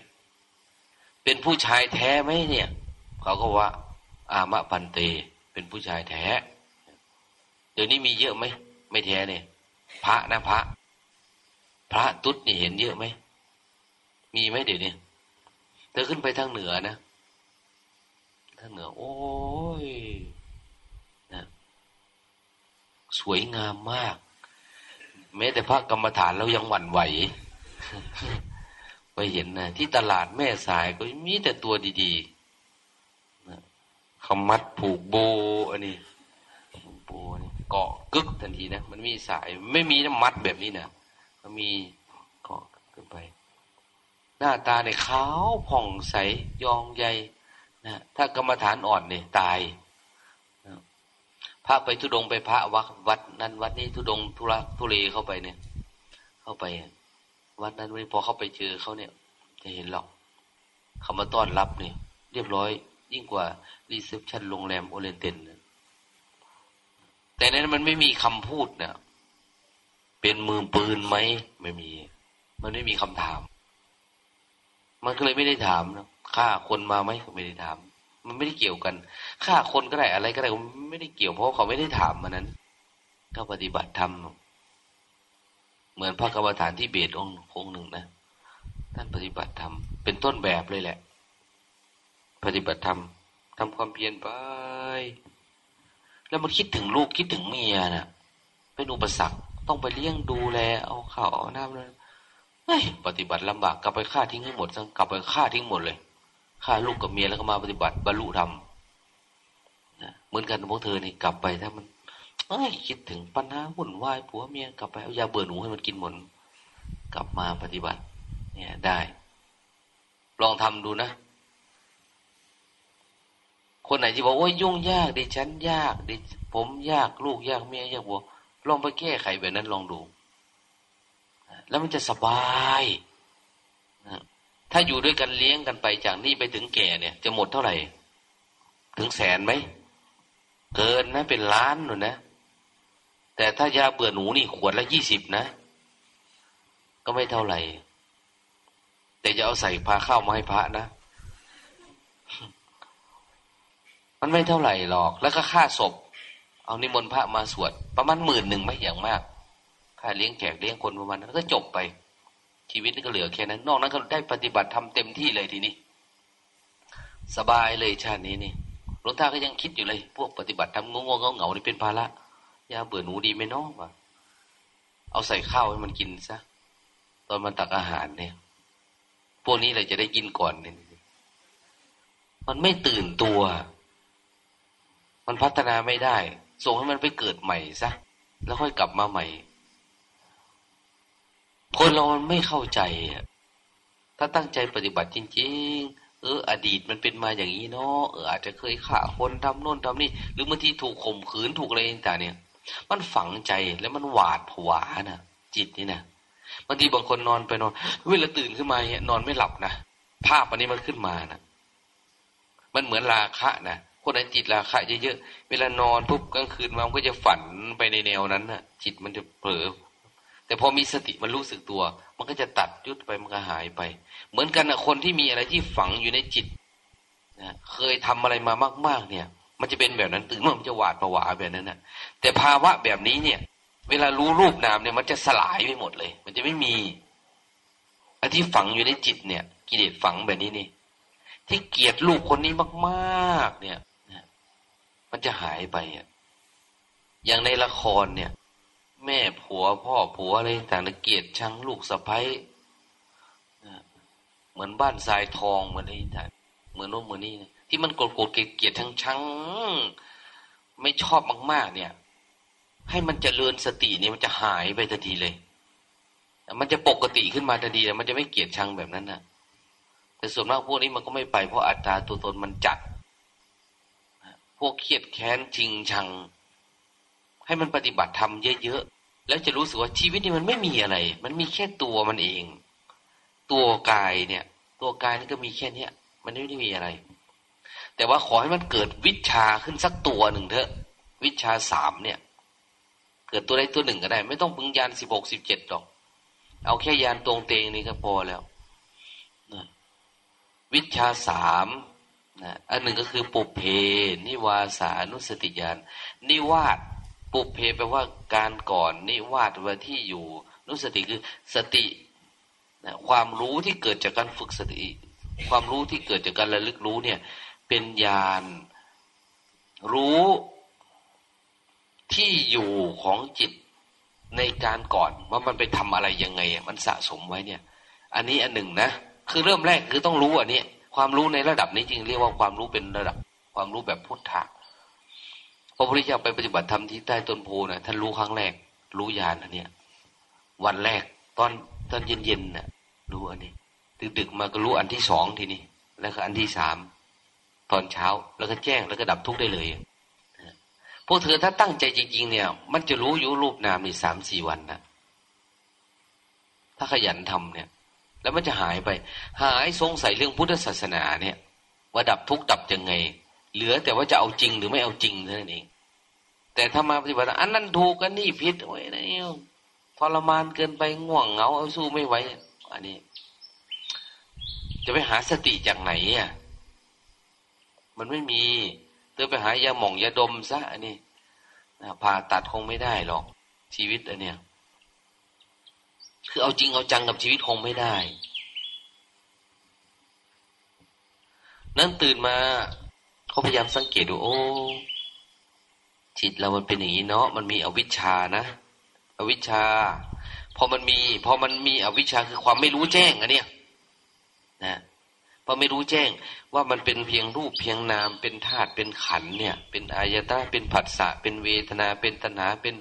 [SPEAKER 1] เป็นผู้ชายแท้ไหมเนี่ย เขาก็ว่า อามะปันเต เป็นผู้ชายแท้ เดี๋ยวนี้มีเยอะไหมไม่แท้เนี่ยพระนะพระ พระตุ๊ดนี่เห็นเยอะไหมมีไหมเดี๋ยวนี้เธอขึ้นไปทางเหนือนะทางเหนือ โอ้ยนะสวยงามมาก แม้แต่พระกรรมฐานเรายังหวั่นไหวไปเห็นนะที่ตลาดแม่สายก็มีแต่ตัวดีๆนะขมัดผูกโบอันนี้โบน เกาะกึกทันทีนะ มันมีสายไม่มีน้ำมัดแบบนี้นะมันมีเกาะขึ้นไป หน้าตาในขาวผ่องใสยองใยนะถ้ากรรมฐานอ่อนเนี่ยตายนะพระไปธุดงค์ไปพระวัดวัดนั้นวัดนี้ธุดงค์ทุลักทุเลเข้าไปเนี่ย เข้าไป วัดนั้นวันพอเข้าไปเจอเขาเนี่ย จะเห็นหรอกเขามาต้อนรับเนี่ย เรียบร้อยยิ่งกว่า reception โรงแรม Oriental แต่นั้นมันไม่มีคำพูดเนะเป็นมือปืนไหมไม่มี มันไม่มีคำถาม มันก็เลยไม่ได้ถามนะฆ่าคนมาไหมก็ไม่ได้ถาม มันไม่ได้เกี่ยวกันฆ่าคนก็ได้อะไรก็ได้มันไม่ได้เกี่ยวเพราะเขาไม่ได้ถามมันนั้นก็ปฏิบัติธรรมเหมือนพระกรรมฐานที่เบตองค์องหนึ่งนะท่านปฏิบัติธรรมเป็นต้นแบบเลยแหละ ปฏิบัติธรรมทำความเพียรไป แล้วมันคิดถึงลูกคิดถึงเมียนะ่ะ เป็นอุปสรรคต้องไปเลี้ยงดูแล เอาข้าวเอาน้ำเลยเฮ้ยปฏิบัติลำบากกลับไปฆ่าทิ้งให้หมดกลับไปฆ่าทิ้งหมดเลยฆ่าลูกกับเมียแล้วก็มาปฏิบัติบรรลุธรรมเหมือนกันพวกเธอนี่กลับไปถ้ามันเอ้ยคิดถึงปัญหาหุ่นวายผัวเมียกลับไปเอายาเบื่อหนูให้มันกินหมดกลับมาปฏิบัติ เนี่ยได้ ลองทำดูนะ คนไหนที่บอกว่ายุ่งยากดิฉันยากดิผมยากลูกยากเมียยากบัวลองไปแก้ไขแบบนั้นลองดู แล้วมันจะสบายถ้าอยู่ด้วยกันเลี้ยงกันไปจากนี่ไปถึงแก่เนี่ย จะหมดเท่าไหร่ ถึงแสนไหมเกินนะเป็นล้านหนูนะแต่ถ้ายาเบื่อหนูนี่ขวดละยี่สิบนะ ก็ไม่เท่าไหร่ แต่จะเอาใส่พาเข้ามาให้พระนะ มันไม่เท่าไหร่หรอก แล้วก็ค่าศพ เอานิมนต์พระมาสวด ประมาณหมื่นหนึ่งไม่อย่างมาก ค่าเลี้ยงแขกเลี้ยงคนประมาณนั้นก็จบไป ชีวิตนี้ก็เหลือแค่นั้น นอกนั้นก็ได้ปฏิบัติทำเต็มที่เลยทีนี้ สบายเลยชาตินี้นี่หลวงตาก็ยังคิดอยู่เลย พวกปฏิบัติทำงงงเงาๆนี่เป็นภาระยาเบื่อหนูดีไหมน้องวะเอาใส่ข้าวให้มันกินซะตอนมันตักอาหารเนี่ย พวกนี้เลยจะได้กินก่อนเนี่ยมันไม่ตื่นตัว มันพัฒนาไม่ได้ ส่งให้มันไปเกิดใหม่ซะ แล้วค่อยกลับมาใหม่ คนเรามันไม่เข้าใจอะถ้าตั้งใจปฏิบัติจริง ๆ เออ อดีตมันเป็นมาอย่างนี้เนาะเอออาจจะเคยฆ่าคนทำโน่นทำนี่ หรือบางทีถูกข่มขืนถูกอะไรต่างเนี่ย มันฝังใจแล้วมันหวาดผวานะจิตนี่นะบางทีบางคนนอนไปนอนเวลาตื่นขึ้นมาเนี่ยนอนไม่หลับนะภาพอันนี้มันขึ้นมานะมันเหมือนราคะนะ คนไหนจิตราคะเยอะๆเวลานอนปุ๊บกลางคืนมันก็จะฝันไปในแนวนั้นน่ะ จิตมันจะเผลอแต่พอมีสติมันรู้สึกตัว มันก็จะตัดยุดไปมันก็หายไป เหมือนกันนะคนที่มีอะไรที่ฝังอยู่ในจิตนะเคยทำอะไรมามาก ๆ เนี่ย มันจะเป็นแบบนั้นตื่นมันจะหวาดผวาแบบนั้นนะแต่ภาวะแบบนี้เนี่ย เวลารู้รูปนามเนี่ย มันจะสลายไปหมดเลย มันจะไม่มีอันที่ฝังอยู่ในจิตเนี่ย กิเลสฝังแบบนี้นี่ที่เกลียดลูกคนนี้มาก ๆ เนี่ย มันจะหายไปอะอย่างในละครเนี่ย แม่ผัวพ่อผัวอะไรต่างเกียดชังลูกสะพ้ายเหมือนบ้านทรายทองเหมือนอะไรต่างเหมือนโน้นเหมือนนี่ที่มันโกรธโกรธเกลียดทั้งชังไม่ชอบมาก ๆ เนี่ย ให้มันจเจริญสติเนี่ยมันจะหายไปทันทีเลย มันจะปกติขึ้นมาทันทีมันจะไม่เกลียดชังแบบนั้นนะแต่ส่วนมากพวกนี้มันก็ไม่ไปเพราะอัตราตัวตนมันจัด วกเครียดแค้นชิงชัง ให้มันปฏิบัติธรรมเยอะๆ แล้วจะรู้สึกว่าชีวิตนี้มันไม่มีอะไร มันมีแค่ตัวมันเอง ตัวกายเนี่ย ตัวกายนี่ก็มีแค่เนี้ย มันไม่ได้มีอะไร แต่ว่าขอให้มันเกิดวิชาขึ้นสักตัวหนึ่งเถอะ วิชาสามเนี่ย เกิดตัวใดตัวหนึ่งก็ได้ ไม่ต้องพึงยานสิบหกสิบเจ็ดหรอก เอาแค่ยานตรงเตงนี่ก็พอแล้ววิชาสาม นะอันหนึ่งก็คือปุเพนิวาสานุสติญาณนิวาสปุเพแปลว่าการก่อนนิวาสว่าที่อยู่ นุสติคือสตินะความรู้ที่เกิดจากการฝึกสติ ความรู้ที่เกิดจากการระลึกรู้เนี่ย เป็นญาณรู้ที่อยู่ของจิตในการก่อนว่ามันไปทำอะไรยังไงมันสะสมไว้เนี่ย อันนี้อันหนึ่งนะ คือเริ่มแรกคือต้องรู้อันนี้ ความรู้ในระดับนี้จริงเรียกว่าความรู้เป็นระดับ ความรู้แบบพุทธะพระพุทธเจ้าไปปฏิบัติธรรมที่ใต้ต้นโพนะท่านรู้ครั้งแรก รู้ญาณอันเนี้ยวันแรกตอนตอนเย็นๆนะ่ะ รู้อันนี้ดึกๆมาก็รู้อันที่สองทีนี้แล้วก็อันที่สามตอนเช้าแล้วก็แจ้งแล้วก็ดับทุกข์ได้เลยพวกเธอถ้าตั้งใจจริงๆเนี่ย มันจะรู้อยู่รูปนามในสามสี่วันนะถ้าขยันทำเนี่ย แล้วมันจะหายไป หายสงสัยเรื่องพุทธศาสนาเนี่ย ว่าดับทุกข์ดับยังไง เหลือแต่ว่าจะเอาจริงหรือไม่เอาจริงเท่านั้นเอง แต่ถ้ามาปฏิบัติอันนั้นถูกกันนี่ผิดโอ้ยนี่ทรมานเกินไปง่วงเหงาเอาสู้ไม่ไหวอันนี้ จะไปหาสติจากไหนอะมันไม่มีเธอไปหายาหม่องยาดมซะอันนี้ผ่าตัดคงไม่ได้หรอกชีวิตอันเนี้ย คือเอาจริงเอาจังกับชีวิตคงไม่ได้ นั่นตื่นมาเขาพยายามสังเกตดูโอ้จิตเรามันเป็นอย่างนี้เนาะมันมีอวิชชานะ อวิชชาพอมันมีพอมันมีอวิชชาคือความไม่รู้แจ้งอะเนี่ยนะพอไม่รู้แจ้งว่ามันเป็นเพียงรูปเพียงนามเป็นธาตุเป็นขันเนี่ย เป็นอายตนะเป็นผัสสะเป็นเวทนาเป็นตัณหาเป็น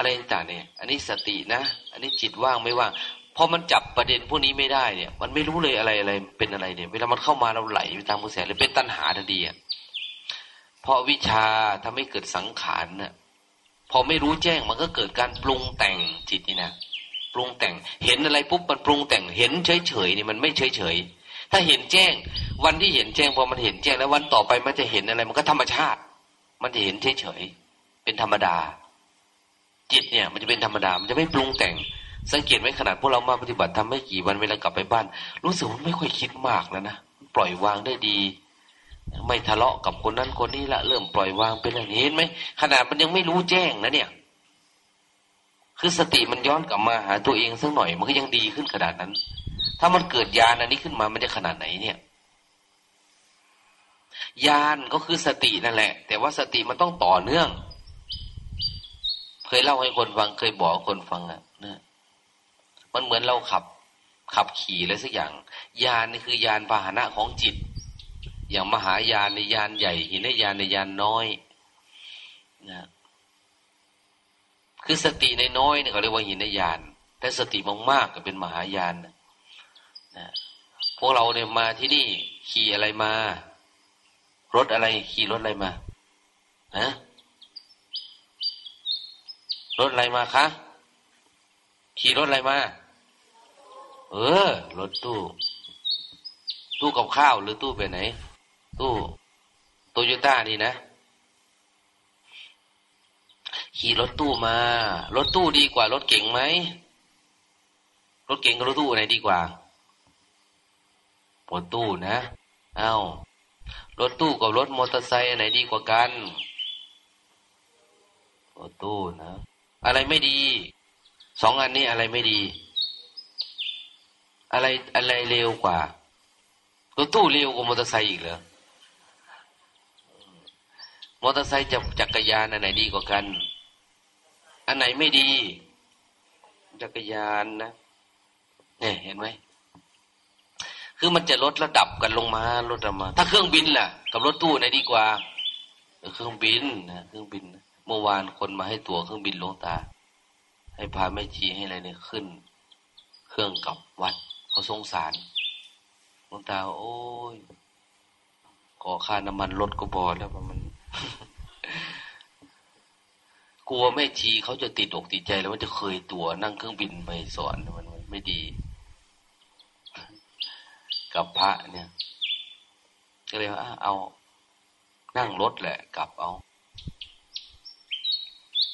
[SPEAKER 1] อะไรต่างเนี่ย อันนี้สตินะ อันนี้จิตว่างไม่ว่างพอมันจับประเด็นพวกนี้ไม่ได้เนี่ย มันไม่รู้เลยอะไรอะไรเป็นอะไรเนี่ย เวลามันเข้ามาเราไหลไปตามกระแสเลยเป็นตัณหาทันทีอะเพราะวิชาทำให้เกิดสังขารน่ะพอไม่รู้แจ้งมันก็เกิดการปรุงแต่งจิตนี่นะปรุงแต่งเห็นอะไรปุ๊บมันปรุงแต่งเห็นเฉยเฉยนี่มันไม่เฉยเฉยถ้าเห็นแจ้ง วันที่เห็นแจ้งพอมันเห็นแจ้งแล้ววันต่อไปมันจะเห็นอะไร มันก็ธรรมชาติ มันจะเห็นเฉยเฉยเป็นธรรมดา จิตเนี่ยมันจะเป็นธรรมดา มันจะไม่ปรุงแต่ง สังเกตไหมขนาดพวกเรามาปฏิบัติทำไม่กี่วันเวลากลับไปบ้าน รู้สึกมันไม่ค่อยคิดมากแล้วนะปล่อยวางได้ดี ไม่ทะเลาะกับคนนั้นคนนี้ละเริ่มปล่อยวางเป็นอะไรเห็นไหมขนาดมันยังไม่รู้แจ้งนะเนี่ย คือสติมันย้อนกลับมาหาตัวเองสักหน่อย มันก็ยังดีขึ้นขนาดนั้น ถ้ามันเกิดญาณอันนี้ขึ้นมามันจะขนาดไหนเนี่ยญาณก็คือสตินั่นแหละ แต่ว่าสติมันต้องต่อเนื่อง เคยเล่าให้คนฟัง เคยบอกคนฟังอะนะมันเหมือนเราขับ ขับขี่อะไรสักอย่างยานนี่คือยานพาหนะของจิต อย่างมหายานในยานใหญ่ หินยานในยานน้อยนะคือสติในน้อยเนี่ยเขาเรียกว่าหินยานแต่สติมากๆก็เป็นมหายานนะพวกเราเนี่ยมาที่นี่ขี่อะไรมา รถอะไรขี่รถอะไรมาฮะ รถอะไรมาคะ ขี่รถอะไรมา เออ รถตู้ ตู้กับข้าวหรือตู้ไปไหน ตู้โตโยต้านี่นะ ขี่รถตู้มา รถตู้ดีกว่ารถเก่งไหม รถเก่งกับรถตู้ไหนดีกว่า รถตู้นะ เอา้ารถตู้กับรถมอเตอร์ไซค์ไหนดีกว่ากันรถตู้นะ อะไรไม่ดี สองอันนี้อะไรไม่ดี อะไรอะไรเร็วกว่ารถตู้เร็วกว่ามอเตอร์ไซค์อีกเหรอมอเตอร์ไซค์จะจักรยานอันไหนดีกว่ากัน อันไหนไม่ดี จักรยานนะเนี่ยเห็นไหมคือมันจะลดระดับกันลงมาลดลงมา ถ้าเครื่องบินล่ะ กับรถตู้ไหนดีกว่าเครื่องบินนะเครื่องบินนะ มื่อวานคนมาให้ตั๋วเครื่องบินลงตา ให้พาแม่ชีให้อะไรเนี่ยขึ้น เครื่องกลับวัดเขาสงสารลงตา โอ้ยขอค่าน้ำมันรถก็บอแล้วมัน กลัวแม่ชีเขาจะติดอกติดใจแล้วมันจะเคยตัวนั่งเครื่องบินไปสอนมันไม่ดี กับพระเนี่ยก็เลยว่าเอานั่งรถแหละ กลับเอา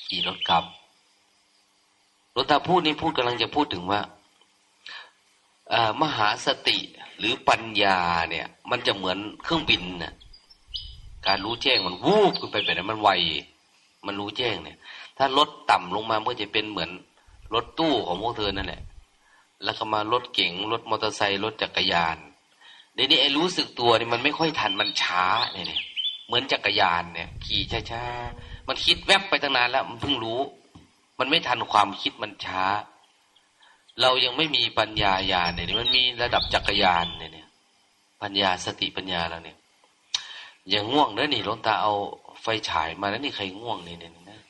[SPEAKER 1] ขี่รถกลับรถตาพูดนี่พูดกำลังจะพูดถึงว่ามหาสติหรือปัญญาเนี่ย มันจะเหมือนเครื่องบินนะการรู้แจ้งมันวูบขึ้นไปแบบนั้นมันไว มันรู้แจ้งเนี่ย ถ้ารถต่ำลงมาก็จะเป็นเหมือนรถตู้ของพวกเธอนั่นแหละ แล้วก็มารถเก๋งรถมอเตอร์ไซค์รถจักรยานเดี๋ยวนี้ไอ้รู้สึกตัวนี่มันไม่ค่อยทันมันช้าเนี่ยเหมือนจักรยานเนี่ย ขี่ช้าๆ มันคิดแวบไปตั้งนานแล้ว มันเพิ่งรู้ มันไม่ทันความคิดมันช้า เรายังไม่มีปัญญาญาณเนี่ยมันมีระดับจักรยานเนี่ยปัญญาสติปัญญาเราเนี่ยอย่างง่วงนะนี่หลวงตาเอาไฟฉายมาแล้วนี่ใครง่วงเนี่ยนะ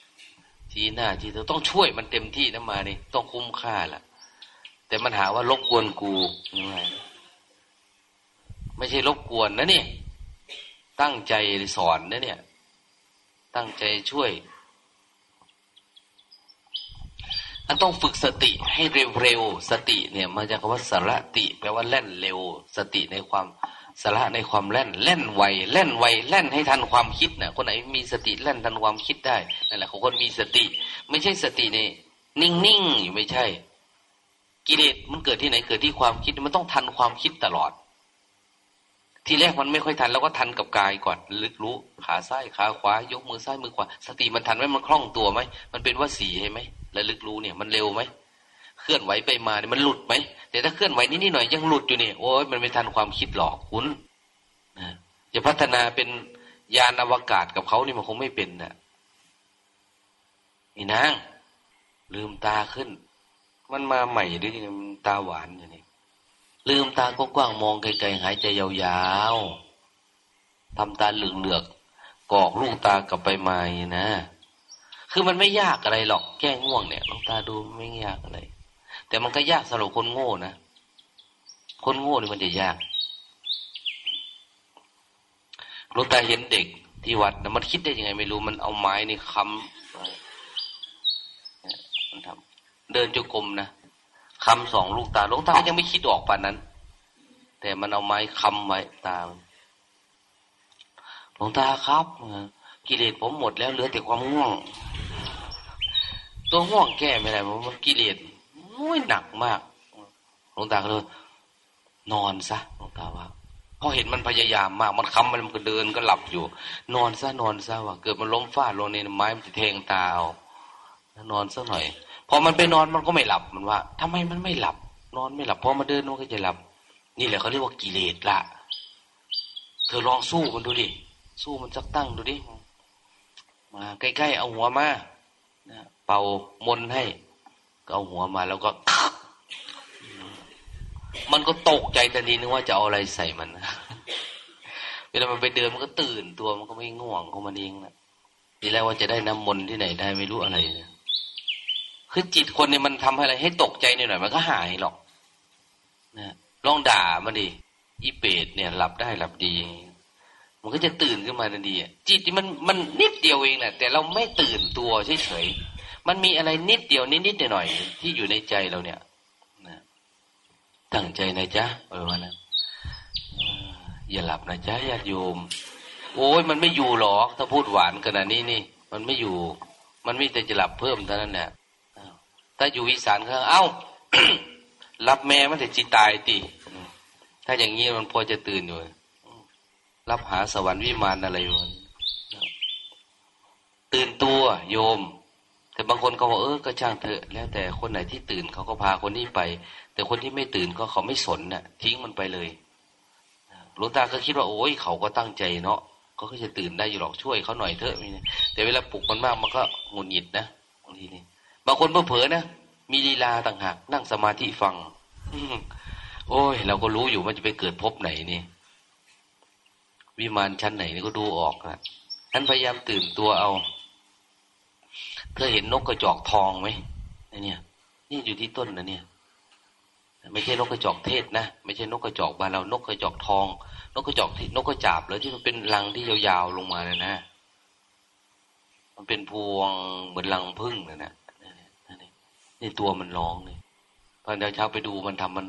[SPEAKER 1] ทีหน้าทีเธอต้องช่วยมันเต็มที่นะมานี่ต้องคุ้มค่าละแต่มันหาว่ารบกวนกูยังไงไม่ใช่รบกวนนะเนี่ยตั้งใจสอนนะเนี่ย ตั้งใจช่วยอันต้องฝึกสติให้เร็วๆ สติเนี่ยมาจากคำว่าสระติแปลว่าแล่นเร็ว สติในความสระในความแล่นแล่นไวแล่นไวแล่นให้ทันความคิดนะคนไหนมีสติแล่นทันความคิดได้นั่นแหละคนมีสติ ไม่ใช่สติในนิ่งๆอยู่ไม่ใช่ กิเลสมันเกิดที่ไหนเกิดที่ความคิดมันต้องทันความคิดตลอด ทีแรกมันไม่ค่อยทัน แล้วก็ทันกับกายก่อนลึกรู้ ขาซ้ายขาขวายกมือซ้ายมือขวาสติมันทันไหมมันคล่องตัวไหมมันเป็นว่าสีใช่ไหมระลึกรู้เนี่ยมันเร็วไหมเคลื่อนไหวไปมาเนี่ยมันหลุดไหมแต่ถ้าเคลื่อนไหวนิดๆหน่อยยังหลุดอยู่เนี่ยโอ้ยมันไม่ทันความคิดหรอกคุณนะจะพัฒนาเป็นยานอวกาศกับเขานี่มันคงไม่เป็นน่ะนี่นางลืมตาขึ้น มันมาใหม่ด้วยมันตาหวานอย่างนี้ ลืมตากว้างๆมองไกลๆหายใจยาวๆทำตาเหลือกๆกอกลูกตากลับไปมานะ คือมันไม่ยากอะไรหรอกแก้ง่วงเนี่ยลองตาดูไม่ยากอะไร แต่มันก็ยากสำหรับคนโง่นะ คนโง่นี่มันจะยากลูกตาเห็นเด็กที่วัดนะมันคิดได้ยังไงไม่รู้มันเอาไม้นี่ค้ำมันทำเดินจุกรมนะ คำสองลูกตาลูกตายังไม่คิดออกป่านนั้น แต่มันเอาไม้คำไว้ตาหลวงตาครับ กิเลสผมหมดแล้วเหลือแต่ความง่วง ตัวง่วงแก้ไม่ได้มันกิเลสมุ้ยหนักมากหลวงตาก็เลยนอนซะหลวงตาว่าพอเห็นมันพยายามมาก มันคำมันก็เดินก็หลับอยู่ นอนซะนอนซะว่าเกิดมันล้มฟาดลงในไม้มันจะแทงตาเอานอนซะหน่อย พอมันไปนอนมันก็ไม่หลับมันว่าทำไมมันไม่หลับ นอนไม่หลับพอมาเดินมันก็จะหลับ นี่แหละเขาเรียกว่ากิเลสละเธอลองสู้มันดูดิสู้มันสักตั้งดูดิมาใกล้ๆเอาหัวมาเป่ามนให้ก็เอาหัวมาแล้วก็ มันก็ตกใจทันทีนึกว่าจะเอาอะไรใส่มันเวลามันไปเดินมันก็ตื่นตัวมันก็ไม่ง่วงของมันเองนะทีแรกว่าจะได้น้ำมนที่ไหนได้ไม่รู้อะไรนะ คือจิตคนเนี่ยมันทำอะไรให้ตกใจหน่อยมันก็หายหรอกนะลองด่ามันดิอีเปดเนี่ย หลับได้หลับดี มันก็จะตื่นขึ้นมาทันทีจิตมันมันนิดเดียวเองแหละแต่เราไม่ตื่นตัวเฉยๆมันมีอะไรนิดเดียวนิดนิดหน่อยที่อยู่ในใจเราเนี่ยนะตั้งใจนะจ๊ะเออวันนั้นอย่าหลับนะจ๊ะญาติโยม โอ้ยมันไม่อยู่หรอก ถ้าพูดหวานขนาดนี้นี่ มันไม่อยู่ มันมีแต่จะหลับเพิ่มเท่านั้นแหละ ถ้าอยู่อีสานเขาเอ้า รับแม่มันจะจีตายตีถ้าอย่างนี้มันพอจะตื่นอยู่รับหาสวรรค์วิมานอะไรมันตื่นตัวโยม แต่บางคนเขาบอกเออก็ช่างเถอะ แล้วแต่คนไหนที่ตื่นเขาก็พาคนนี้ไป แต่คนที่ไม่ตื่นก็เขาไม่สนนะ่ะ ทิ้งมันไปเลยหลวงตาก็คิดว่าโอ้ยเขาก็ตั้งใจเนาะเขาก็จะตื่นได้อยู่หรอกช่วยเขาหน่อยเถอะแต่เวลาปลุกมันมากมันก็หงุดหงิดนะบางทีนี่ บางคนเผลอนะมีลีลาต่างหากนั่งสมาธิฟังโอ้ย เราก็รู้อยู่มันจะไปเกิดพบไหนนี่ วิมานชั้นไหนนี่ก็ดูออกนะท่านพยายามตื่นตัวเอา เธอเห็นนกกระจอกทองไหมเนี่ย นี่อยู่ที่ต้นนะเนี่ย ไม่ใช่นกกระจอกเทศนะไม่ใช่นกกระจอกบ้านเรานกกระจอกทอง นกกระจอกที่นกกระจาบเลยที่มันเป็นรังที่ยาวๆลงมาเลยนะ มันเป็นพวงเหมือนรังพึ่งนะนะ นี่ตัวมันร้องเลยพอเดี๋ยวเช้าไปดูมันทำมัน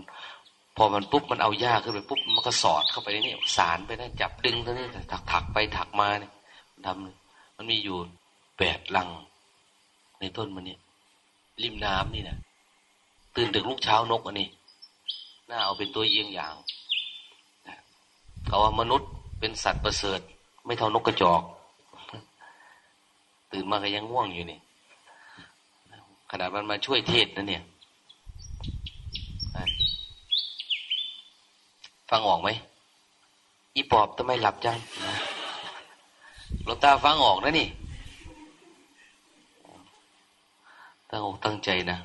[SPEAKER 1] พอมันปุ๊บมันเอาหญ้าขึ้นไปปุ๊บมันก็สอดเข้าไปในนี่สารไปนะจับดึงตัวนี้ถักถักไปถักมาเนี่ยมันทำมันมีอยู่แปดลัง ในต้นมันเนี่ยริมน้ำนี่นะตื่นดึกลูกเช้านกอันนี้น่าเอาเป็นตัวเยี่ยงอย่างเขาว่ามนุษย์เป็นสัตว์ประเสริฐ ไม่เท่านกกระจอก ตื่นมาก็ยังง่วงอยู่นี่ ขนาดมันมาช่วยเทศนะเนี่ย ฟังออกไหมอีปอบทำไมหลับจังหลวงตาฟังออกนะนี่ตั้งอกตั้งใจนะ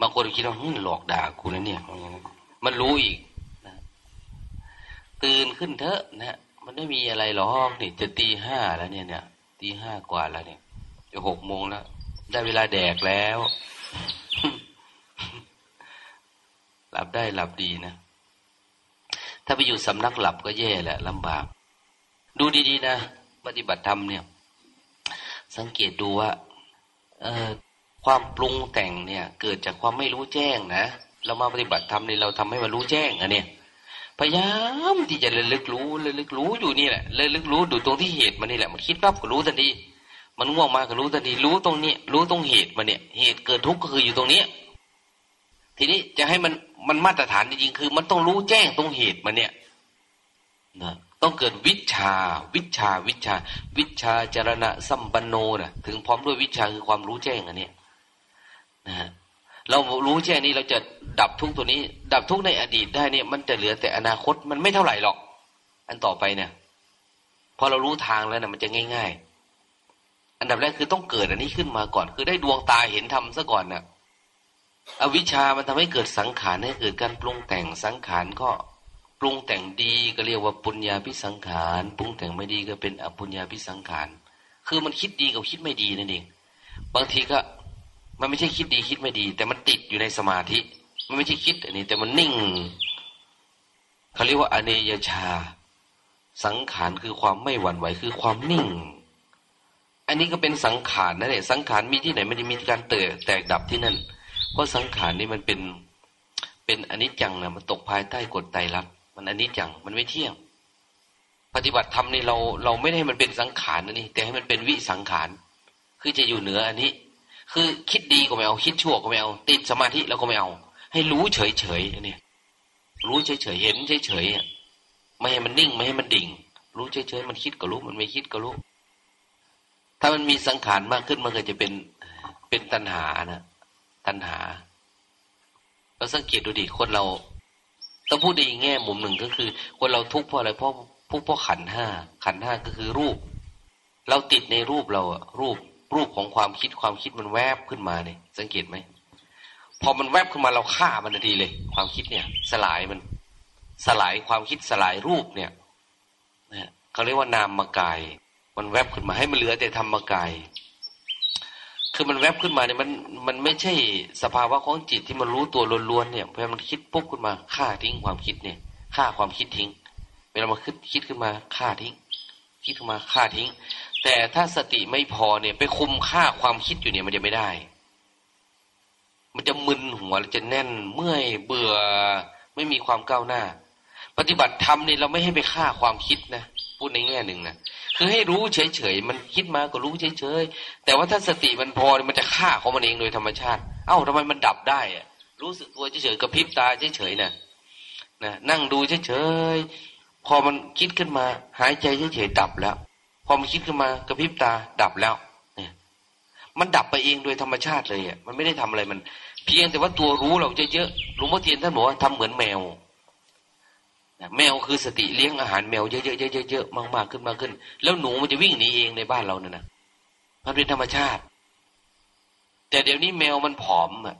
[SPEAKER 1] บางคนคิดว่าหลอกด่ากูนะเนี่ย มันรู้อีกนะตื่นขึ้นเถอะนะมันไม่มีอะไรหรอกนี่จะตีห้าแล้วเนี่ยเนี่ยตีห้ากว่าแล้วเนี่ยจะหกโมงแล้ว ได้เวลาแดกแล้ว หลับได้หลับดีนะ ถ้าไปอยู่สำนักหลับก็แย่แหละลำบาก ดูดีๆนะ ปฏิบัติธรรมเนี่ย สังเกตดูว่าความปรุงแต่งเนี่ย เกิดจากความไม่รู้แจ้งนะ เรามาปฏิบัติธรรมนี่เราทำให้มันรู้แจ้งอะเนี่ย พยายามที่จะระลึกรู้ระลึกรู้อยู่นี่แหละระลึกรู้ดูตรงที่เหตุมันนี่แหละ มันคิดปั๊บก็รู้ทันที มันง่วงมาก็รู้ทันทีรู้ตรงนี้รู้ตรงเหตุมันเนี่ย เหตุเกิดทุกข์ก็คืออยู่ตรงนี้ทีนี้จะให้มันมันมาตรฐานจริงๆคือ มันต้องรู้แจ้งตรงเหตุมันเนี่ยนะต้องเกิดวิชา วิชา วิชา วิชาจรณะสัมปันโนนะถึงพร้อมด้วยวิชาคือความรู้แจ้งอันนี้นะฮะเรารู้แจ้งนี้เราจะดับทุกตัวนี้ ดับทุกในอดีตได้เนี่ย มันจะเหลือแต่อนาคตมันไม่เท่าไหร่หรอก อันต่อไปเนี่ยพอเรารู้ทางแล้วนะมันจะง่าย ๆ อันดับแรกคือต้องเกิดอันนี้ขึ้นมาก่อน คือได้ดวงตาเห็นธรรมซะก่อนนะ่ะอวิชามันทำให้เกิดสังขารให้เกิดการปรุงแต่งสังขารก็ปรุงแต่งดีก็เรียกว่าปุญญาพิสังขารปรุงแต่งไม่ดีก็เป็นอปุญญาพิสังขารคือมันคิดดีกับคิดไม่ดีนั่นเองบางทีก็มันไม่ใช่คิดดีคิดไม่ดี แต่มันติดอยู่ในสมาธิ มันไม่ใช่คิดอันนี้ แต่มันนิ่งเขาเรียกว่าอเนยชา สังขารคือความไม่หวั่นไหวคือความนิ่ง อันนี้ก็เป็นสังขารนั่นแหละสังขารมีที่ไหนไม่ได้มีการเตะแตกดับที่นั่น เพราะสังขารนี่มันเป็นเป็นอนิจจังนะมันตกภายใต้กฎไตรลักษณ์มันอนิจจังมันไม่เที่ยง ปฏิบัติธรรมนี่เราเราไม่ได้มันเป็นสังขารนะนี่ แต่ให้มันเป็นวิสังขาร คือจะอยู่เหนืออันนี้ คือคิดดีก็ไม่เอาคิดชั่วก็ไม่เอาติดสมาธิแล้วก็ไม่เอา ให้รู้เฉยเฉยนี่รู้เฉยเฉยเห็นเฉยเฉยไม่ให้มันนิ่งไม่ให้มันดิ่ง รู้เฉยเฉยมันคิดก็รู้มันไม่คิดก็รู้ ถ้ามันมีสังขารมากขึ้นมันก็จะเป็นเป็นตัณหานะตัณหาเราสังเกตดูดิคนเราต้องพูดในอีกแง่มุมหนึ่งก็คือ คนเราทุกข์เพราะอะไรเพราะพวกเพราะขันห้าขันห้าก็คือรูป เราติดในรูปเราอะรูปรูปของความคิดความคิดมันแวบขึ้นมาเนี่ยสังเกตไหมพอมันแวบขึ้นมาเราฆ่ามันทันทีเลย ความคิดเนี่ย สลายมันสลายความคิดสลายรูปเนี่ยนะเขาเรียกว่านามมากาย มันแวบขึ้นมาให้มันเหลือแต่ธรรมกาย คือมันแวบขึ้นมาเนี่ยมันมันไม่ใช่สภาวะของจิตที่มันรู้ตัวล้วนๆเนี่ยพอมันคิดปุ๊บขึ้นมาฆ่าทิ้งความคิดเนี่ยฆ่าความคิดทิ้ง เวลามาคิดคิดขึ้นมาฆ่าทิ้ง คิดขึ้นมาฆ่าทิ้ง แต่ถ้าสติไม่พอเนี่ย ไปคุมฆ่าความคิดอยู่เนี่ยมันจะไม่ได้ มันจะมึนหัวจะแน่น เมื่อยเบื่อไม่มีความก้าวหน้า ปฏิบัติธรรมเนี่ยเราไม่ให้ไปฆ่าความคิดนะ พูดในแง่หนึ่งนะคือให้รู้เฉยๆมันคิดมาก็รู้เฉยๆแต่ว่าถ้าสติมันพอมันจะฆ่าของมันเองโดยธรรมชาติ เอ้าทำไมมันดับได้อะรู้สึกตัวเฉยๆกระพริบตาเฉยๆนะนะนั่งดูเฉยๆพอมันคิดขึ้นมา หายใจเฉยๆดับแล้ว พอมันคิดขึ้นมากระพริบตาดับแล้วเนี่ยมันดับไปเองโดยธรรมชาติเลยอะมันไม่ได้ทำอะไรมัน เพียงแต่ว่าตัวรู้เราเยอะๆหลวงพ่อเทียนท่านบอกว่าทำเหมือนแมว แมวคือสติเลี้ยงอาหารแมวเยอะๆๆๆมากๆขึ้นมากขึ้น แล้วหนูมันจะวิ่งหนีเองในบ้านเราเนี่ยนะมันเป็นธรรมชาติ แต่เดี๋ยวนี้แมวมันผอมอะ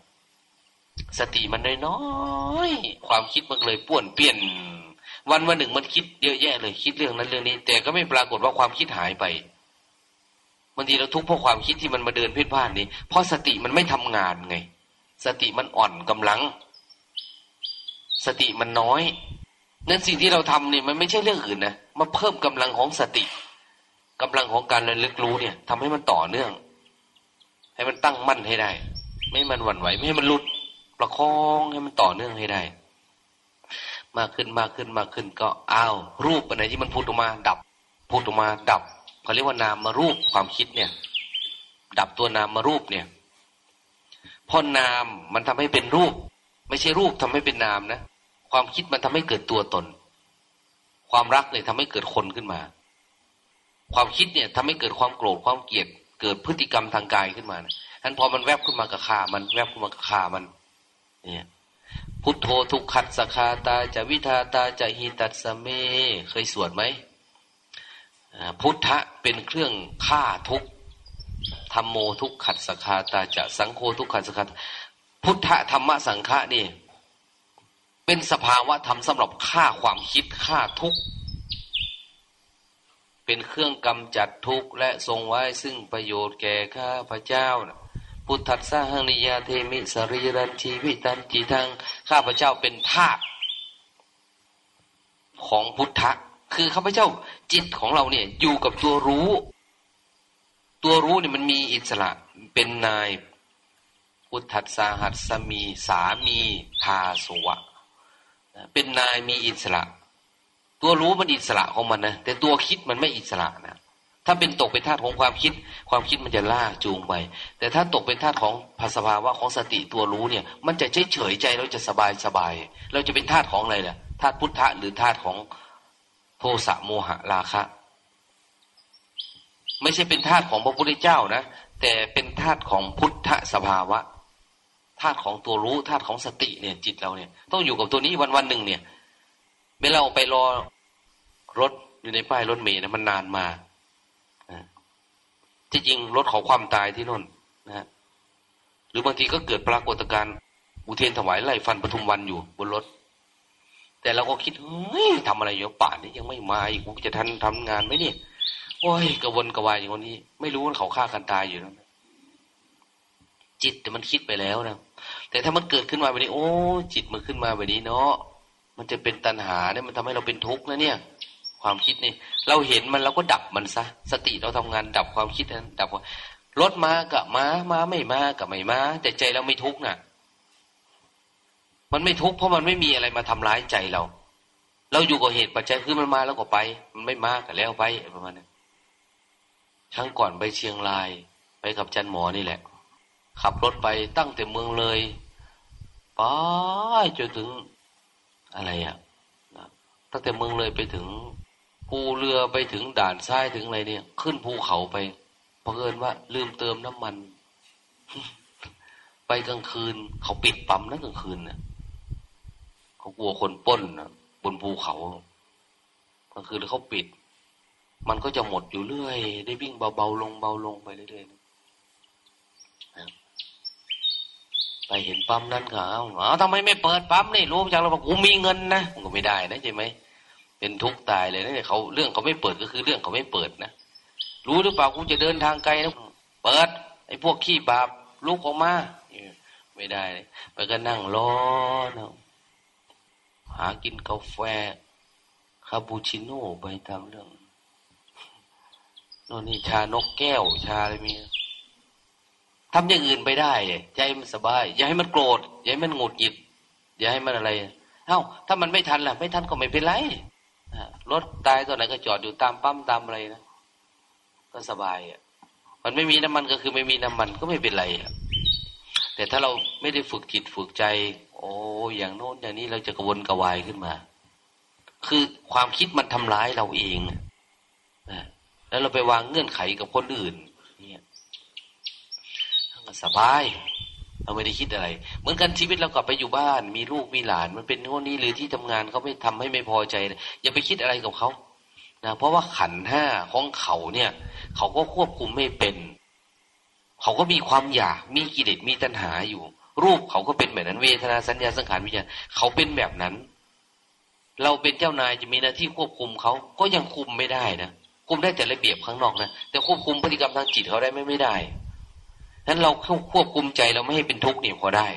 [SPEAKER 1] สติมันน้อยๆความคิดมันเลยป่วนเปลี่ยน วันวันหนึ่งมันคิดเยอะแยะเลยคิดเรื่องนั้นเรื่องนี้ แต่ก็ไม่ปรากฏว่าความคิดหายไปบางทีเราทุกข์เพราะความคิดที่มันมาเดินเพ่นพ่านนี้เพราะสติมันไม่ทำงานไง สติมันอ่อนกำลัง สติมันน้อย นั้นสิ่งที่เราทำเนี่ยมันไม่ใช่เรื่องอื่นนะมาเพิ่มกำลังของสติกำลังของการระลึกรู้เนี่ยทำให้มันต่อเนื่อง ให้มันตั้งมั่นให้ได้ ไม่มันหวั่นไหวไม่ให้มันหลุดประคองให้มันต่อเนื่องให้ได้ มากขึ้นมากขึ้นมากขึ้นก็อ้าวรูปอะไรที่มันพูดออกมา ดับพูดออกมา ดับเขาเรียกว่านามมารูปความคิดเนี่ย ดับตัวนามมารูปเนี่ยพอนามมันทำให้เป็นรูป ไม่ใช่รูปทำให้เป็นนามนะ ความคิดมันทำให้เกิดตัวตน ความรักเนี่ยทำให้เกิดคนขึ้นมา ความคิดเนี่ยทำให้เกิดความโกรธความเกลียด เกิดพฤติกรรมทางกายขึ้นมานะท่านพอมันแวบขึ้นมากับขามันแวบขึ้นมากับขามัน เนี่ย พุทโธทุกขัดสคาตาจะวิทาตาจะหิตัสเม เคยสวดไหมพุทธะเป็นเครื่องฆ่าทุกธรรมโมทุกขัดสคาตาจะสังโฆทุกขัดสคาพุทธธรรมะสังฆะนี่ เป็นสภาวะธรรมสำหรับฆ่าความคิดฆ่าทุกข์เป็นเครื่องกำจัดทุกข์และทรงไว้ซึ่งประโยชน์แก่ข้าพระเจ้านะพุทธัสสะหังนิยาเทมิสรีรันชีวิตันจีทังข้าพระเจ้าเป็นทาสของพุทธะคือข้าพเจ้าจิตของเราเนี่ยอยู่กับตัวรู้ ตัวรู้เนี่ยมันมีอิสระเป็นนาย พุทธัสสะหัสมีสามีทาสวะ เป็นนายมีอิสระ ตัวรู้มันอิสระของมันนะแต่ตัวคิดมันไม่อิสระนะถ้าเป็นตกเป็นธาตุของความคิด ความคิดมันจะลากจูงไป แต่ถ้าตกเป็นธาตุของภาสภาวะของสติตัวรู้เนี่ย มันจะเฉยเฉยใจเราจะสบายสบาย เราจะเป็นธาตุของอะไรล่ะธาตุพุทธะหรือธาตุของโทสะโมหะราคะ ไม่ใช่เป็นธาตุของพระพุทธเจ้านะ แต่เป็นธาตุของพุทธสภาวะ ธาตุของตัวรู้ธาตุของสติเนี่ย จิตเราเนี่ย ต้องอยู่กับตัวนี้วันวันหนึ่งเนี่ยเวลาไปรอรถอยู่ในป้ายรถเมล์นะมันนานมาที่จริงรถขอความตายที่น่นนะฮะหรือบางทีก็เกิดปรากฏการณ์อุเทนถวายไล่ฟันปทุมวันอยู่บนรถ แต่เราก็คิดเฮ้ยทำอะไรอยู่ป่านนี้ยังไม่มาอีกกูจะทันทำงานไหมเนี่ยโอ้ยกระวนกระวายอย่างนี้ ไม่รู้ว่าเขาฆ่ากันตายอยู่แล้ว แต่มันคิดไปแล้วนะแต่ถ้ามันเกิดขึ้นมาแบบนี้ โอ้ จิตมันขึ้นมาแบบนี้เนาะมันจะเป็นตัณหาเนี่ยมันทำให้เราเป็นทุกข์นะเนี่ย ความคิดนี่ เราเห็นมันเราก็ดับมันซะสติเราทำงานดับความคิดนั้นดับรถมากับมามาไม่มากับไม่มาแต่ใจเราไม่ทุกข์นะมันไม่ทุกข์เพราะมันไม่มีอะไรมาทำร้ายใจเรา เราอยู่กับเหตุปัจจัยคือมันมาแล้วก็ไป มันไม่มาก็แล้วไปประมาณนั้นครั้งก่อนไปเชียงราย ไปกับจันหมอนี่แหละ ขับรถไปตั้งแต่เมืองเลยไปจนถึงอะไรอะ่ะตั้งแต่เมืองเลยไปถึงภูเรือไปถึงด่านซ้ายถึงอะไรเนี่ย ขึ้นภูเขาไปเผอิญว่า ลืมเติมน้ำมัน ไปกลางคืน เขาปิดปั๊มนะกลางคืนเนะ่ยเขากลัวคนป้นนะบนภูเขากลางคืนเขาปิด มันก็จะหมดอยู่เรื่อย ได้วิ่งเบาๆลงเบาลงไปเรื่อยๆ ไปเห็นปั๊มนั้นก็เอาอ๋อทำไมไม่เปิดปั๊มนี่รู้จังเราบอกกูมีเงินนะมันก็ไม่ได้นะใช่ไหมเป็นทุกข์ตายเลยนะเนี่ยเขาเรื่องเขาไม่เปิดก็คือเรื่องเขาไม่เปิดนะรู้หรือเปล่ากูจะเดินทางไกลนะเปิด ไอ้พวกขี้บาปลูกออกมาไม่ได้ไปก็นั่งรอนะหากินกาแฟคาปูชิโน่ไปทำเรื่องโน่นนี่ชานกแก้วชาอะไรมี ทำอย่างอื่นไปได้ใจมันสบาย อย่าให้มันโกรธอย่าให้มันหงุดหงิด อย่าให้มันอะไร เอ้า ถ้ามันไม่ทันล่ะ ไม่ทันก็ไม่เป็นไรรถตายตัวไหนก็จอดอยู่ตามปั๊มตามอะไรนะก็สบายอะมันไม่มีน้ำมันก็คือไม่มีน้ำมันก็ไม่เป็นไรอะแต่ถ้าเราไม่ได้ฝึกจิตฝึกใจ โอ้อย่างโน้นอย่างนี้เราจะกระวนกระวายขึ้นมา คือความคิดมันทำร้ายเราเองแล้วเราไปวางเงื่อนไขกับคนอื่น สบาย เราไม่ได้คิดอะไร เหมือนกันชีวิตเรากลับไปอยู่บ้าน มีลูกมีหลาน มันเป็นโน่นนี่หรือที่ทำงานเขาไม่ทำให้ไม่พอใจ อย่าไปคิดอะไรกับเขานะเพราะว่าขันห้าของเขาเนี่ย เขาก็ควบคุมไม่เป็น เขาก็มีความอยากมีกิเลสมีตัณหาอยู่ รูปเขาก็เป็นแบบนั้นเวทนาสัญญาสังขารวิญญาณเขาเป็นแบบนั้น เราเป็นเจ้านายจะมีหน้าที่ควบคุมเขาก็ยังคุมไม่ได้นะคุมได้แต่ระเบียบข้างนอกนะแต่ควบคุมพฤติกรรมทางจิตเขาได้ไม่ไม่ได้ นั้นเราควบคุมใจเราไม่ให้เป็นทุกข์นี่พอได้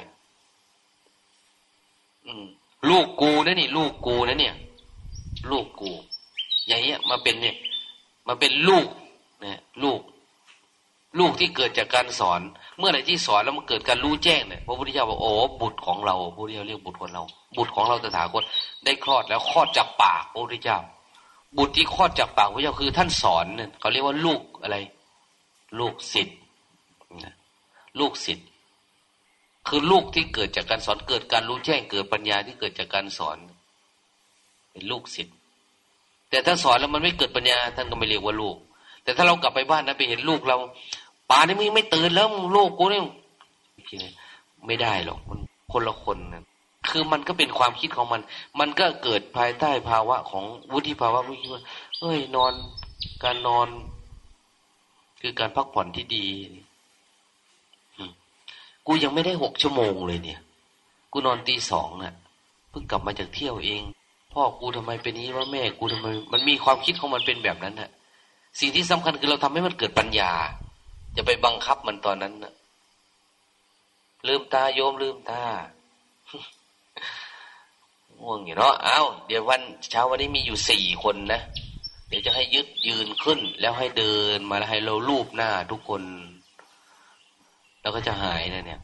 [SPEAKER 1] อืม ลูกกูนะนี่ ลูกกูนะเนี่ย ลูกกู อย่างเงี้ยมาเป็นเนี่ย มาเป็นลูกเนี่ยลูก ลูกที่เกิดจากการสอน เมื่อไหร่ที่สอนแล้วมันเกิดการรู้แจ้งเนี่ยพระพุทธเจ้าบอกโอ้บุตรของเราพระพุทธเจ้าเรียกบุตรของเรา บุตรของเราตถาคตได้คลอดแล้วคลอดจากปากพระพุทธเจ้า บุตรที่คลอดจากปากพระเจ้าคือ ท่านสอนเนี่ยเขาเรียกว่าลูกอะไร ลูกศิษย์ ลูกศิษย์คือลูกที่เกิดจากการสอนเกิดการรู้แจ้งเกิดปัญญาที่เกิดจากการสอน เป็นลูกศิษย์แต่ถ้าสอนแล้วมันไม่เกิดปัญญา ท่านก็ไม่เรียกว่าลูก แต่ถ้าเรากลับไปบ้านนะไปเห็นลูกเราป่านี่มึงไม่ตื่นแล้วลูกกูเนี่ยไม่ได้หรอกมันคนละคนนะคือมันก็เป็นความคิดของมัน มันก็เกิดภายใต้ภาวะของวุฒิภาวะวุฒิว่าเอ้ยนอนการนอน คือการพักผ่อนที่ดี กูยังไม่ได้หกชั่วโมงเลยเนี่ย กูนอนตีสองน่ะเพิ่งกลับมาจากเที่ยวเอง พ่อกูทำไมเป็นนี้ว่าแม่กูทำไม มันมีความคิดของมันเป็นแบบนั้นน่ะ สิ่งที่สำคัญคือเราทำให้มันเกิดปัญญา จะไปบังคับมันตอนนั้นน่ะลืมตาโยมลืมตาง่วงอยู่เนาะเอ้า เดี๋ยววันเช้าวันนี้มีอยู่สี่คนนะ เดี๋ยวจะให้ยึดยืนขึ้น แล้วให้เดินมาแล้วให้เราลูบหน้าทุกคน แล้วก็จะหายนะเนี่ย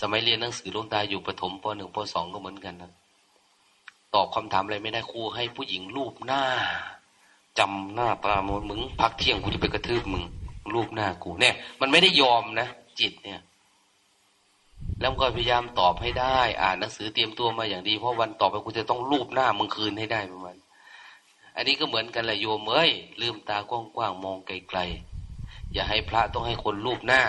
[SPEAKER 1] สมัยเรียนหนังสือลงตาอยู่ประถมปหนึ่งปสองก็เหมือนกันนะตอบคำถามอะไรไม่ได้ครูให้ผู้หญิงรูปหน้าจำหน้าตามมึงพักเที่ยงกูจะไปกระทืบมึง รูปหน้ากูเนี่ย มันไม่ได้ยอมนะจิตเนี่ย แล้วก็พยายามตอบให้ได้ อ่านหนังสือเตรียมตัวมาอย่างดีเพราะวันต่อไปกูจะต้องรูปหน้ามึงคืนให้ได้ประมาณอันนี้ก็เหมือนกันแหละโยมเอ้ยลืมตากว้างๆมองไกลๆอย่าให้พระต้องให้คนรูปหน้า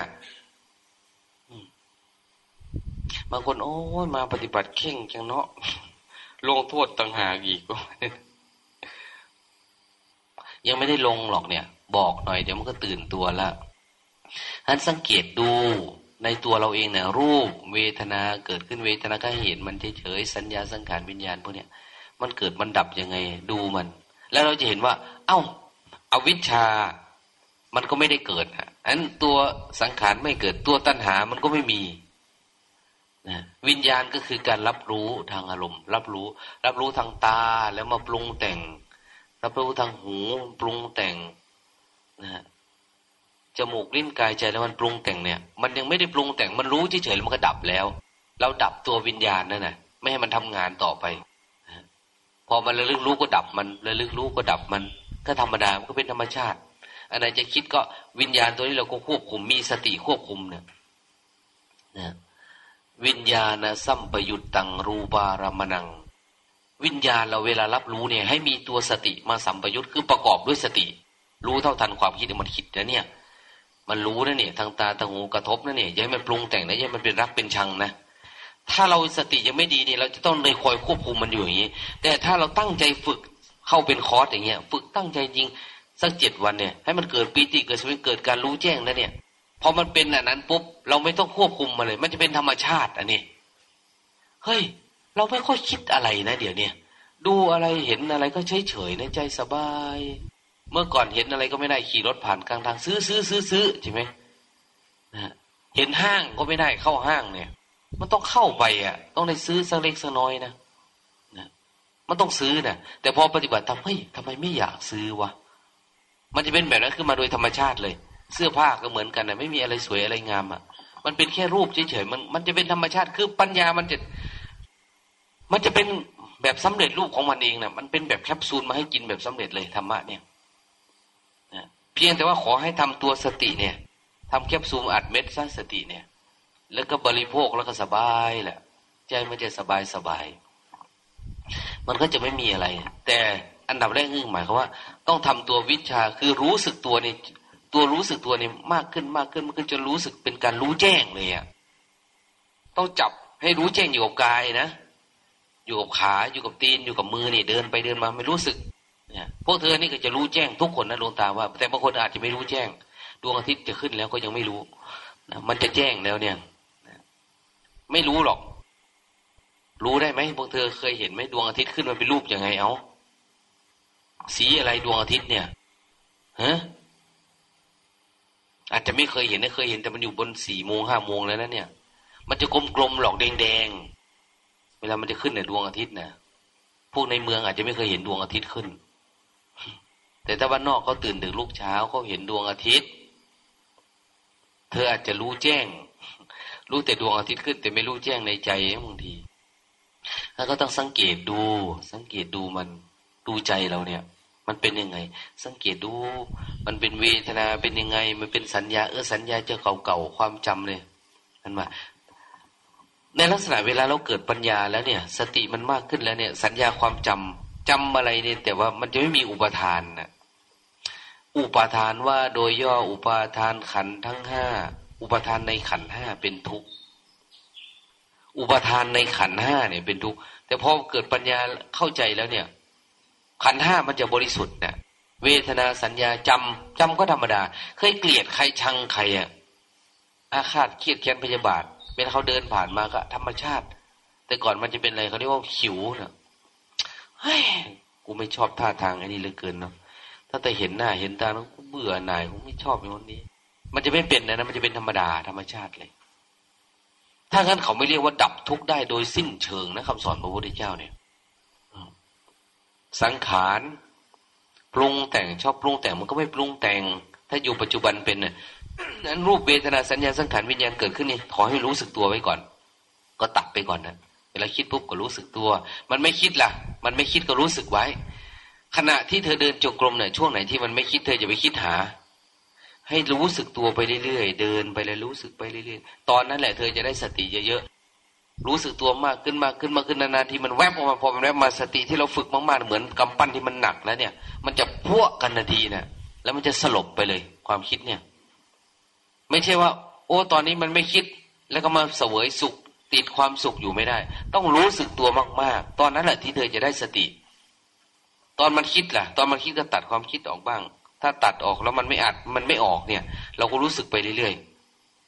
[SPEAKER 1] บางคนโอ้ยมาปฏิบัติเข่งจังเนาะลงโทษต่างหากอีกยังไม่ได้ลงหรอกเนี่ย บอกหน่อยเดี๋ยวมันก็ตื่นตัวละท่านสังเกตดูในตัวเราเองเนี่ยรูปเวทนาเกิดขึ้นเวทนาก็เห็นมันเฉยๆสัญญาสังขารวิญญาณพวกเนี้ยมันเกิดมันดับยังไงดูมัน แล้วเราจะเห็นว่า เอ้าอาวิชชา มันก็ไม่ได้เกิดอะอันตัวสังขารไม่เกิดตัวตัณหามันก็ไม่มี นะวิญญาณก็คือการรับรู้ทางอารมณ์ รับรู้ รับรู้ทางตาแล้วมาปรุงแต่ง รับรู้ทางหูปรุงแต่งนะจมูกลิ้นกายใจแล้วมันปรุงแต่งเนี่ย มันยังไม่ได้ปรุงแต่งมันรู้เฉยๆมันก็ดับแล้ว เราดับตัววิญญาณนั่นแหละไม่ให้มันทำงานต่อไปพอมันระลึกรู้ก็ดับมันระลึกรู้ก็ดับมัน ก็ธรรมดามันก็เป็นธรรมชาติอันไหนจะคิดก็วิญญาณตัวนี้เราก็ควบคุมมีสติควบคุมเนี่ยนะ วิญญาณสัมปยุตตังรูปารามนัง วิญญาณเราเวลารับรู้เนี่ย ให้มีตัวสติมาสัมปยุตคือประกอบด้วยสติ รู้เท่าทันความคิดมันคิดนะเนี่ย มันรู้นะเนี่ย ทางตาทางหูกระทบนะเนี่ยอย่าให้มันปรุงแต่งนะอย่าให้มันเป็นรักเป็นชังนะถ้าเราสติยังไม่ดีเนี่ย เราจะต้องเลยคอยควบคุมมันอยู่อย่างนี้ แต่ถ้าเราตั้งใจฝึกเข้าเป็นคอร์สอย่างเงี้ย ฝึกตั้งใจจริงสักเจ็ดวันเนี่ย ให้มันเกิดปีติเกิดสวิตเกิดการรู้แจ้งนะเนี่ย พอมันเป็นอันนั้นปุ๊บเราไม่ต้องควบคุมมาเลย มันจะเป็นธรรมชาติอันนี้เฮ้ย เราไม่ค่อยคิดอะไรนะเดี๋ยวนี้ดูอะไรเห็นอะไรก็เฉยเฉยในใจสบาย เมื่อก่อนเห็นอะไรก็ไม่ได้ขี่รถผ่านกลางทางซื้อซื้อซื้อซื้อใช่ไหมนะเห็นห้างก็ไม่ได้เข้าห้างเนี่ย มันต้องเข้าไปอะ ต้องได้ซื้อสักเล็กสักน้อยนะนะมันต้องซื้อนะแต่พอปฏิบัติทำเฮ้ยทำไมไม่อยากซื้อวะมันจะเป็นแบบนั้นขึ้นมาโดยธรรมชาติเลย เสื้อผ้าก็เหมือนกันนะไม่มีอะไรสวยอะไรงามอะ มันเป็นแค่รูปเฉยๆมันมันจะเป็นธรรมชาติคือปัญญามันจะ มันจะเป็นแบบสำเร็จรูปของมันเองนะมันเป็นแบบแคปซูลมาให้กินแบบสำเร็จเลยธรรมะเนี่ยนะเพียงแต่ว่าขอให้ทำตัวสติเนี่ยทำแคปซูลอัดเม็ดซะสติเนี่ย แล้วก็บริโภคแล้วก็สบายแหละใจมันจะสบายสบาย มันก็จะไม่มีอะไร แต่อันดับแรกคือหมายความว่า ต้องทำตัววิชาคือรู้สึกตัวใน ตัวรู้สึกตัวนี่มากขึ้นมากขึ้นมันก็จะรู้สึกเป็นการรู้แจ้งเลยอะต้องจับให้รู้แจ้งอยู่กับกายนะ อยู่กับขาอยู่กับตีนอยู่กับมือนี่เดินไปเดินมาไม่รู้สึกเนี่ยพวกเธอนี่ก็จะรู้แจ้งทุกคนนะดวงตาว่า แต่บางคนอาจจะไม่รู้แจ้ง ดวงอาทิตย์จะขึ้นแล้วก็ยังไม่รู้นะมันจะแจ้งแล้วเนี่ยไม่รู้หรอก รู้ได้ไหมพวกเธอเคยเห็นไหมดวงอาทิตย์ขึ้นมาเป็นรูปยังไงเอาสีอะไรดวงอาทิตย์เนี่ยฮะ อาจจะไม่เคยเห็นนะเคยเห็นแต่มันอยู่บนสี่โมงห้าโมงแล้วนะเนี่ย มันจะกลมๆหลอกแดงๆเวลามันจะขึ้นในดวงอาทิตย์นะพวกในเมืองอาจจะไม่เคยเห็นดวงอาทิตย์ขึ้น แต่ถ้าบ้านนอกเขาตื่นถึงลูกเช้าเขาเห็นดวงอาทิตย์ เธออาจจะรู้แจ้ง รู้แต่ดวงอาทิตย์ขึ้น แต่ไม่รู้แจ้งในใจบางทีแล้วก็ต้องสังเกตดู สังเกตดูมันดูใจเราเนี่ย มันเป็นยังไง สังเกตดู มันเป็นเวทนาเป็นยังไง มันเป็นสัญญาเออสัญญาเจอเก่าๆความจำเลยนั่นมาในลักษณะเวลาเราเกิดปัญญาแล้วเนี่ย สติมันมากขึ้นแล้วเนี่ย สัญญาความจำจำอะไรเนี่ย แต่ว่ามันจะไม่มีอุปทานนะอุปทานว่าโดยย่ออุปทานขันทั้งห้าอุปทานในขันห้าเป็นทุกข์อุปทานในขันห้าเนี่ยเป็นทุกข์แต่พอเกิดปัญญาเข้าใจแล้วเนี่ย ขันห้ามันจะบริสุทธิ์เนี่ยเวทนาสัญญาจำจำก็ธรรมดา เคยเกลียดใครชังใครอะอาฆาตเครียดแค้นพยาบาทเวลาเขาเดินผ่านมาก็ธรรมชาติ แต่ก่อนมันจะเป็นอะไรเขาเรียกว่าขิวเนะเฮ้ยกูไม่ชอบท่าทางไอันนี้เลยเกินเนาะถ้าแต่เห็นหน้าเห็นตาแล้วกูเบื่อหน่ายกูไม่ชอบอย่างนี้ มันจะไม่เป็นนะนะมันจะเป็นธรรมดาธรรมชาติเลย ถ้างั้นเขาไม่เรียกว่าดับทุกข์ได้โดยสิ้นเชิงนะคำสอนพระพุทธเจ้าเนี่ย สังขารปรุงแต่งชอบปรุงแต่งมันก็ไม่ปรุงแต่ง ถ้าอยู่ปัจจุบันเป็นน่ยนั้นรูปเวทนาสัญญาสังขารวิญญาณเกิดขึ้นนี่ขอให้รู้สึกตัวไว้ก่อน ก็ตัดไปก่อนนะเวลาคิดปุ๊บก็รู้สึกตัว มันไม่คิดล่ะ มันไม่คิดก็รู้สึกไว้ ขณะที่เธอเดินจงกรมเนี่ยช่วงไหนที่มันไม่คิดเธออย่าไปคิดหา ให้รู้สึกตัวไปเรื่อยๆเดินไปเลยรู้สึกไปเรื่อยๆตอนนั้นแหละเธอจะได้สติเยอะๆ รู้สึกตัวมากขึ้นมากขึ้นมากขึ้นนานๆที่มันแวบออกมาพอมันแวบมาสติที่เราฝึกมากๆเหมือนกำปั้นที่มันหนักแล้วเนี่ย มันจะพวกกันนาทีน่ะแล้วมันจะสลบไปเลย ความคิดเนี่ย ไม่ใช่ว่า โอ้ตอนนี้มันไม่คิด แล้วก็มาเสวยสุข ติดความสุขอยู่ไม่ได้ ต้องรู้สึกตัวมากๆ ตอนนั้นแหละที่เธอจะได้สติ ตอนมันคิดล่ะ ตอนมันคิดก็ตัดความคิดออกบ้าง ถ้าตัดออกแล้วมันไม่อัดมันไม่ออกเนี่ย เราก็รู้สึกไปเรื่อยๆ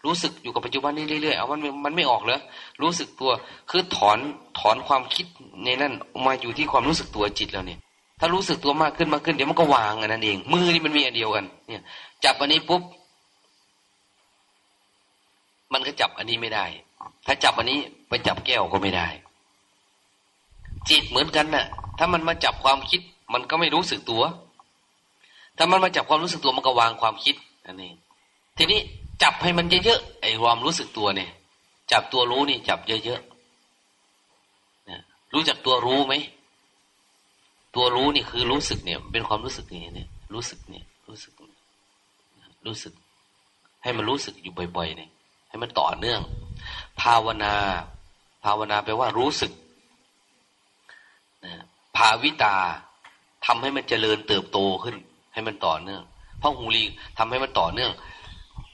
[SPEAKER 1] รู้สึกอยู่กับปัจจุบันนี้เรื่อยๆเอามันมันไม่ออกเลยรู้สึกตัว คือถอนถอนความคิดในนั้นมาอยู่ที่ความรู้สึกตัวจิตแล้วเนี่ย ถ้ารู้สึกตัวมากขึ้นมากขึ้นเดี๋ยวมันก็วางอันนั้นเอง มือนี่มันมีอันเดียวกัน เนี่ย จับอันนี้ปุ๊บมันก็จับอันนี้ไม่ได้ ถ้าจับอันนี้ไปจับแก้วก็ไม่ได้ จิตเหมือนกันนะ่ะ ถ้ามันมาจับความคิด มันก็ไม่รู้สึกตัว ถ้ามันมาจับความรู้สึกตัวมันก็วางความคิดอันนี้ทีนี้ จับให้มันเยอะๆไอ้ความรู้สึกตัวเนี่ย จับตัวรู้นี่ จับเยอะๆรู้จักตัวรู้ไหมตัวรู้นี่คือรู้สึกเนี่ย เป็นความรู้สึกนี่เนี่ย รู้สึกเนี่ย รู้สึก รู้สึก ให้มันรู้สึกอยู่บ่อยๆเนี่ย ให้มันต่อเนื่อง ภาวนา ภาวนาแปลว่ารู้สึกภาวิตาทำให้มันเจริญเติบโตขึ้น ให้มันต่อเนื่องพระหูลีทำให้มันต่อเนื่อง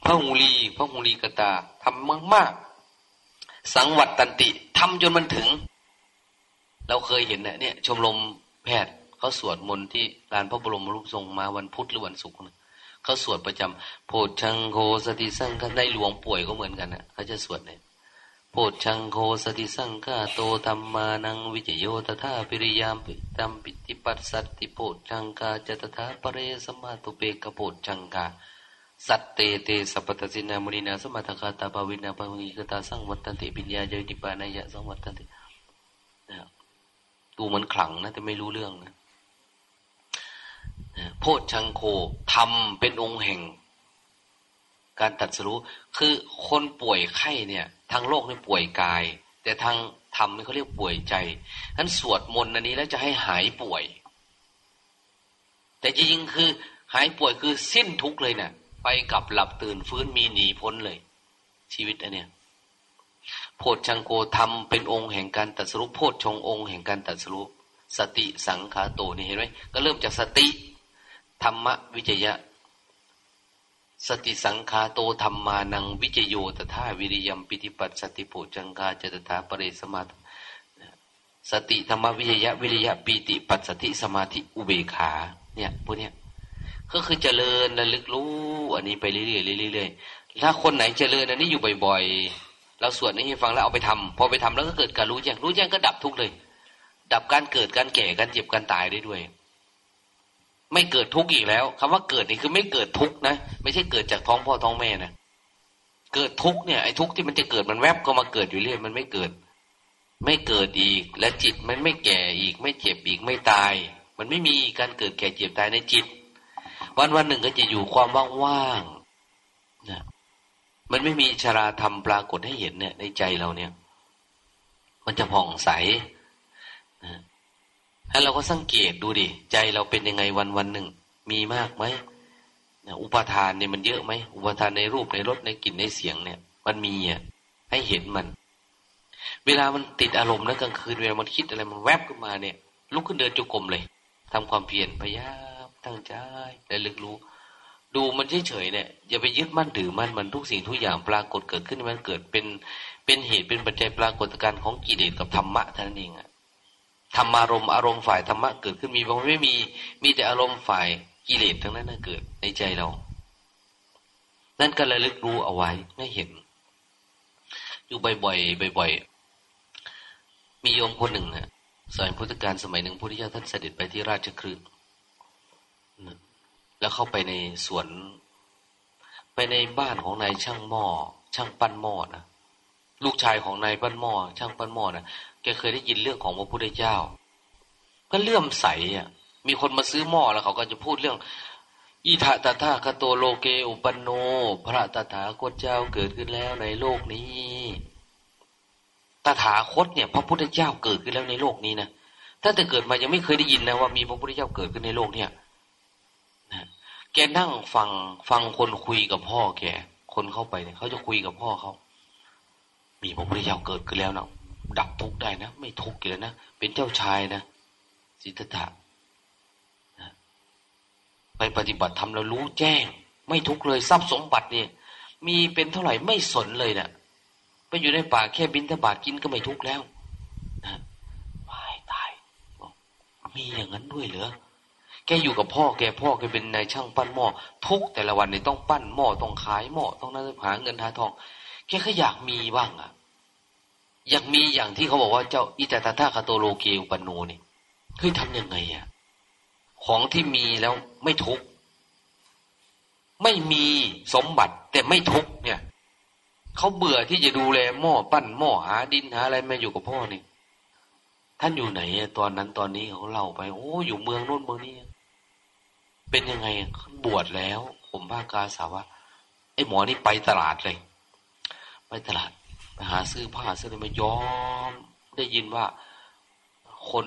[SPEAKER 1] พระหูลีพระหูลีกตาทำมากมากสังวัตตันติทำจนมันถึง เราเคยเห็นนะเนี่ย ชมรมแพทย์เขาสวดมนต์ที่ลานพระบรมรูปทรงมาวันพุธหรือวันศุกร์เขาสวดประจำโพชังโคสติสังฆในหลวงป่วยก็เหมือนกันนะเขาจะสวดเนี่ยโพชังโคสติสังฆโตธรรมานังวิจโยตถาปิริยามปิตัมปิติปัสสัตติโพชังกาจตถาปเรสมาตุเปกโพชังกา สัตเตเตสัพพตสินามุนินาสมัทคาตาภาวินาภาวิกตาสังวัตตันติปิญญาเจวิปานายะสังวัตตันติดูเหมือนขลังนะแต่ไม่รู้เรื่องนะโพชังโคทำเป็นองค์แห่ง การตัดสู้ คือคนป่วยไข้เนี่ย ทางโลกนี่ป่วยกาย แต่ทางธรรมนี่เขาเรียกป่วยใจนั้นสวดมนต์อันนี้แล้วจะให้หายป่วย แต่จริงๆคือ หายป่วยคือสิ้นทุกเลยเนะ่ย ไปกับหลับตื่นฟื้นมีหนีพ้นเลย ชีวิตอันเนี้ยโพชังโกทำเป็นองค์แห่งการตัดสู้โพชงองค์แห่งการตัดสู้สติสังขาโตนี่เห็นไหมก็เริ่มจากสติธรรมวิจยะ สติสังคาโตธรรมานังวิจโยตถาวิริยมปิติปัสสติปุจังกาจตถาปริสมาสติธรรมวิจยะวิริยะปิติปัสสติสมาธิอุเบขาเนี่ยพวกเนี้ย ก็คือเจริญระลึกรู้อันนี้ไปเรื่อยๆเรื่อยๆถ้าคนไหนเจริญอันนี้อยู่บ่อยๆ เราสวดนี้ให้ฟังแล้วเอาไปทำพอไปทำแล้วก็เกิดการรู้แจ้งรู้แจ้งก็ดับทุกเลย ดับการเกิดการแก่การเจ็บการตายได้ด้วย ไม่เกิดทุกข์อีกแล้วคำว่าเกิดนี่คือไม่เกิดทุกข์นะไม่ใช่เกิดจากท้องพ่อท้องแม่นะเกิดทุกข์เนี่ยไอ้ทุกข์ที่มันจะเกิดมันแวบก็มาเกิดอยู่เรื่อยมันไม่เกิด ไม่เกิดอีกและจิตมันไม่แก่อีก ไม่เจ็บอีกไม่ตาย มันไม่มีการเกิดแก่เจ็บตายในจิต วันวันหนึ่งก็จะอยู่ความว่างๆนะมันไม่มีชราธรรมปรากฏให้เห็นเนี่ย ในใจเราเนี่ย มันจะผ่องใสนะถ้าเราก็สังเกตดูดิ ใจเราเป็นยังไงวันวันหนึ่ง มีมากไหมอุปทานเนี่ยมันเยอะไหมอุปทานในรูปในรสในกลิ่นในเสียงเนี่ย มันมีอะให้เห็นมัน เวลามันติดอารมณ์นะกลางคืนเวลามันคิดอะไรมันแวบขึ้นมาเนี่ย ลุกขึ้นเดินจุกรมเลยทำความเพียรพยายาม ตั้งใจและลึกรู้ ดูมันเฉยๆเนี่ยอย่าไปยึดมั่นถือมั่นมันทุกสิ่งทุกอย่างปรากฏเกิดขึ้นมันเกิดเป็นเป็นเหตุเป็นปัจจัยปรากฏการณ์ของกิเลสกับธรรมะเท่านั้นเองอะธรรมารมณ์อารมณ์ฝ่ายธรรมะเกิดขึ้นมีบางไม่มีมีแต่อารมณ์ฝ่ายกิเลสทั้งนั้นนะเกิดในใจเรา นั่นก็ระลึกรู้เอาไว้ให้เห็น อยู่บ่อยๆบ่อยๆมีโยมคนหนึ่งอะสมัยพุทธกาลสมัยหนึ่งพุทธเจ้าท่านเสด็จไปที่ราชคฤห์ แล้วเข้าไปในสวน ไปในบ้านของนายช่างหม้อช่างปั้นหม้อนะลูกชายของนายปั้นหม้อช่างปั้นหม้อนะแกเคยได้ยินเรื่องของพระพุทธเจ้า ก็เลื่อมใสอะ มีคนมาซื้อหม้อแล้วเขาก็จะพูดเรื่องอิทะตถาคโตโลเกอุปันโน พระตถาคตเจ้าเกิดขึ้นแล้วในโลกนี้ตถาคตเนี่ย พระพุทธเจ้าเกิดขึ้นแล้วในโลกนี้นะถ้าแต่เกิดมายังไม่เคยได้ยินนะว่ามีพระพุทธเจ้าเกิดขึ้นในโลกเนี่ย แกนั่งฟังฟังคนคุยกับพ่อแก คนเข้าไปเนี่ยเขาจะคุยกับพ่อเขามีพระพุทธเจ้าเกิดขึ้นแล้วนะดับทุกข์ได้นะ ไม่ทุกข์เลยนะ เป็นเจ้าชายนะสิทธัตถะไปปฏิบัติธรรมแล้วรู้แจ้ง ไม่ทุกข์เลยทรัพย์สมบัติเนี่ย มีเป็นเท่าไหร่ไม่สนเลยนะ่ะไปอยู่ในป่าแค่บินทบาทกินก็ไม่ทุกข์แล้วนะวายตายมีอย่างนั้นด้วยเหรอ แกอยู่กับพ่อแกพ่อแกเป็นนายช่างปั้นหม้อทุกแต่ละวันเนี่ยต้องปั้นหม้อต้องขายหม้อต้องนั่งหาเงินหาทอง แกก็อยากมีบ้างอะ อยากมีอย่างที่เขาบอกว่าเจ้าอิตาตาธาคาโตโลเกอุปนโนนี่เฮ้ยทำยังไงอะของที่มีแล้วไม่ทุกไม่มีสมบัติแต่ไม่ทุกเนี่ยเขาเบื่อที่จะดูแลหม้อปั้นหม้อหาดินหาอะไรมาอยู่กับพ่อนี่ท่านอยู่ไหนตอนนั้นตอนนี้เขาเล่าไป โอ้อยู่เมืองโน้นเมืองนี้ เป็นยังไงบวชแล้ว ผมภาคกาสาวะไอ้หมอนี่ไปตลาดเลย ไปตลาดไปหาซื้อผ้าซื้ออะไรมาย้อม ได้ยินว่าคน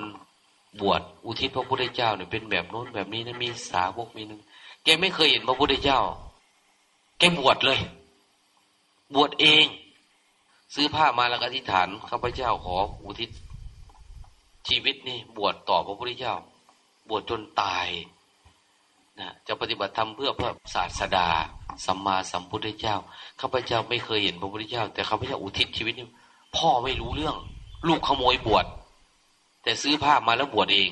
[SPEAKER 1] บวชอุทิศพระพุทธเจ้าเนี่ยเป็นแบบโน้นแบบนี้นะมีสาวกมีนึงแกไม่เคยเห็นพระพุทธเจ้า แกบวชเลย บวชเอง ซื้อผ้ามาแล้วก็อธิษฐานข้าพเจ้าขออุทิศชีวิตนี่บวชต่อพระพุทธเจ้า บวชจนตาย นะจะปฏิบัติธรรมเพื่อเพื่อศาสดาสัมมาสัมพุทธเจ้าข้าพเจ้าไม่เคยเห็นพระพุทธเจ้า แต่ข้าพเจ้าอุทิศชีวิตพ่อไม่รู้เรื่อง ลูกขโมยบวชแต่ซื้อผ้ามาแล้วบวชเอง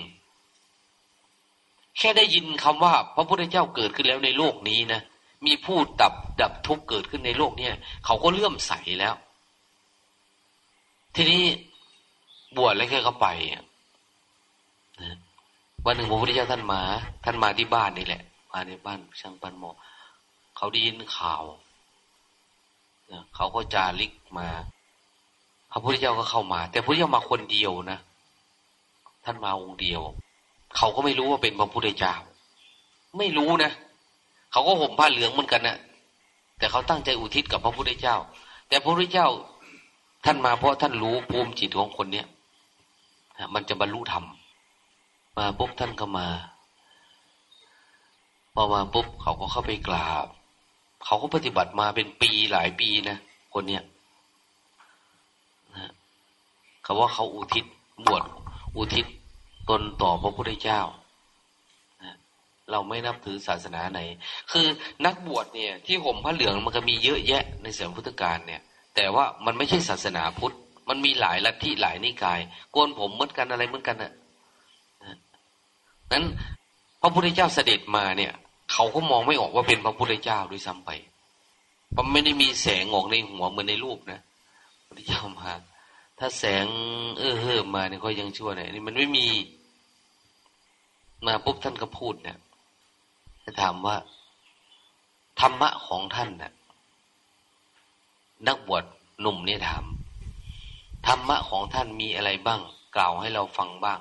[SPEAKER 1] แค่ได้ยินคำว่า พระพุทธเจ้าเกิดขึ้นแล้วในโลกนี้นะมีผู้ดับดับทุกข์เกิดขึ้นในโลกเนี่ยเขาก็เลื่อมใสแล้ว ทีนี้บวชแล้วแค่เขาไป วันหนึ่งพระพุทธเจ้าท่านมา ท่านมาที่บ้านนี่แหละ มาในบ้านช่างปันหมอเขาได้ยินข่าวเขาก็จาริกมา พระพุทธเจ้าก็เข้ามา แต่พระพุทธเจ้ามาคนเดียวนะท่านมาองค์เดียว เขาก็ไม่รู้ว่าเป็นพระพุทธเจ้า ไม่รู้นะเขาก็ห่มผ้าเหลืองเหมือนกันนะแต่เขาตั้งใจอุทิศกับพระพุทธเจ้า แต่พระพุทธเจ้าท่านมาเพราะท่านรู้ภูมิจิตของคนเนี้ยมันจะบรรลุธรรม มาปุ๊บท่านก็มา พอมาปุ๊บเขาก็เข้าไปกราบ เขาก็ปฏิบัติมาเป็นปีหลายปีนะ คนเนี้ยนะเขาว่าเขาอุทิศบวชอุทิศตนต่อพระพุทธเจ้าเราไม่นับถือศาสนาไหน คือนักบวชเนี่ย ที่ห่มผ้าเหลืองมันก็มีเยอะแยะในเสมพุทธการเนี่ย แต่ว่ามันไม่ใช่ศาสนาพุทธ มันมีหลายลัทธิหลายนิกาย โกนผมเหมือนกันอะไรเหมือนกันน่ะ นั้นพระพุทธเจ้าเสด็จมาเนี่ย เขาก็มองไม่ออกว่าเป็นพระพุทธเจ้าด้วยซ้ำไปมันไม่ได้มีแสงออกในหัวเหมือนในรูปนะพระพุทธเจ้ามา ถ้าแสงเออเฮิมมาเนี่ยก็ยังชั่วหน่อยนี่มันไม่มีมาปุ๊บท่านก็พูดเนี่ยจะถามว่า ธรรมะของท่านน่ะนักบวชหนุ่มเนี่ยถามธรรมะของท่านมีอะไรบ้าง กล่าวให้เราฟังบ้าง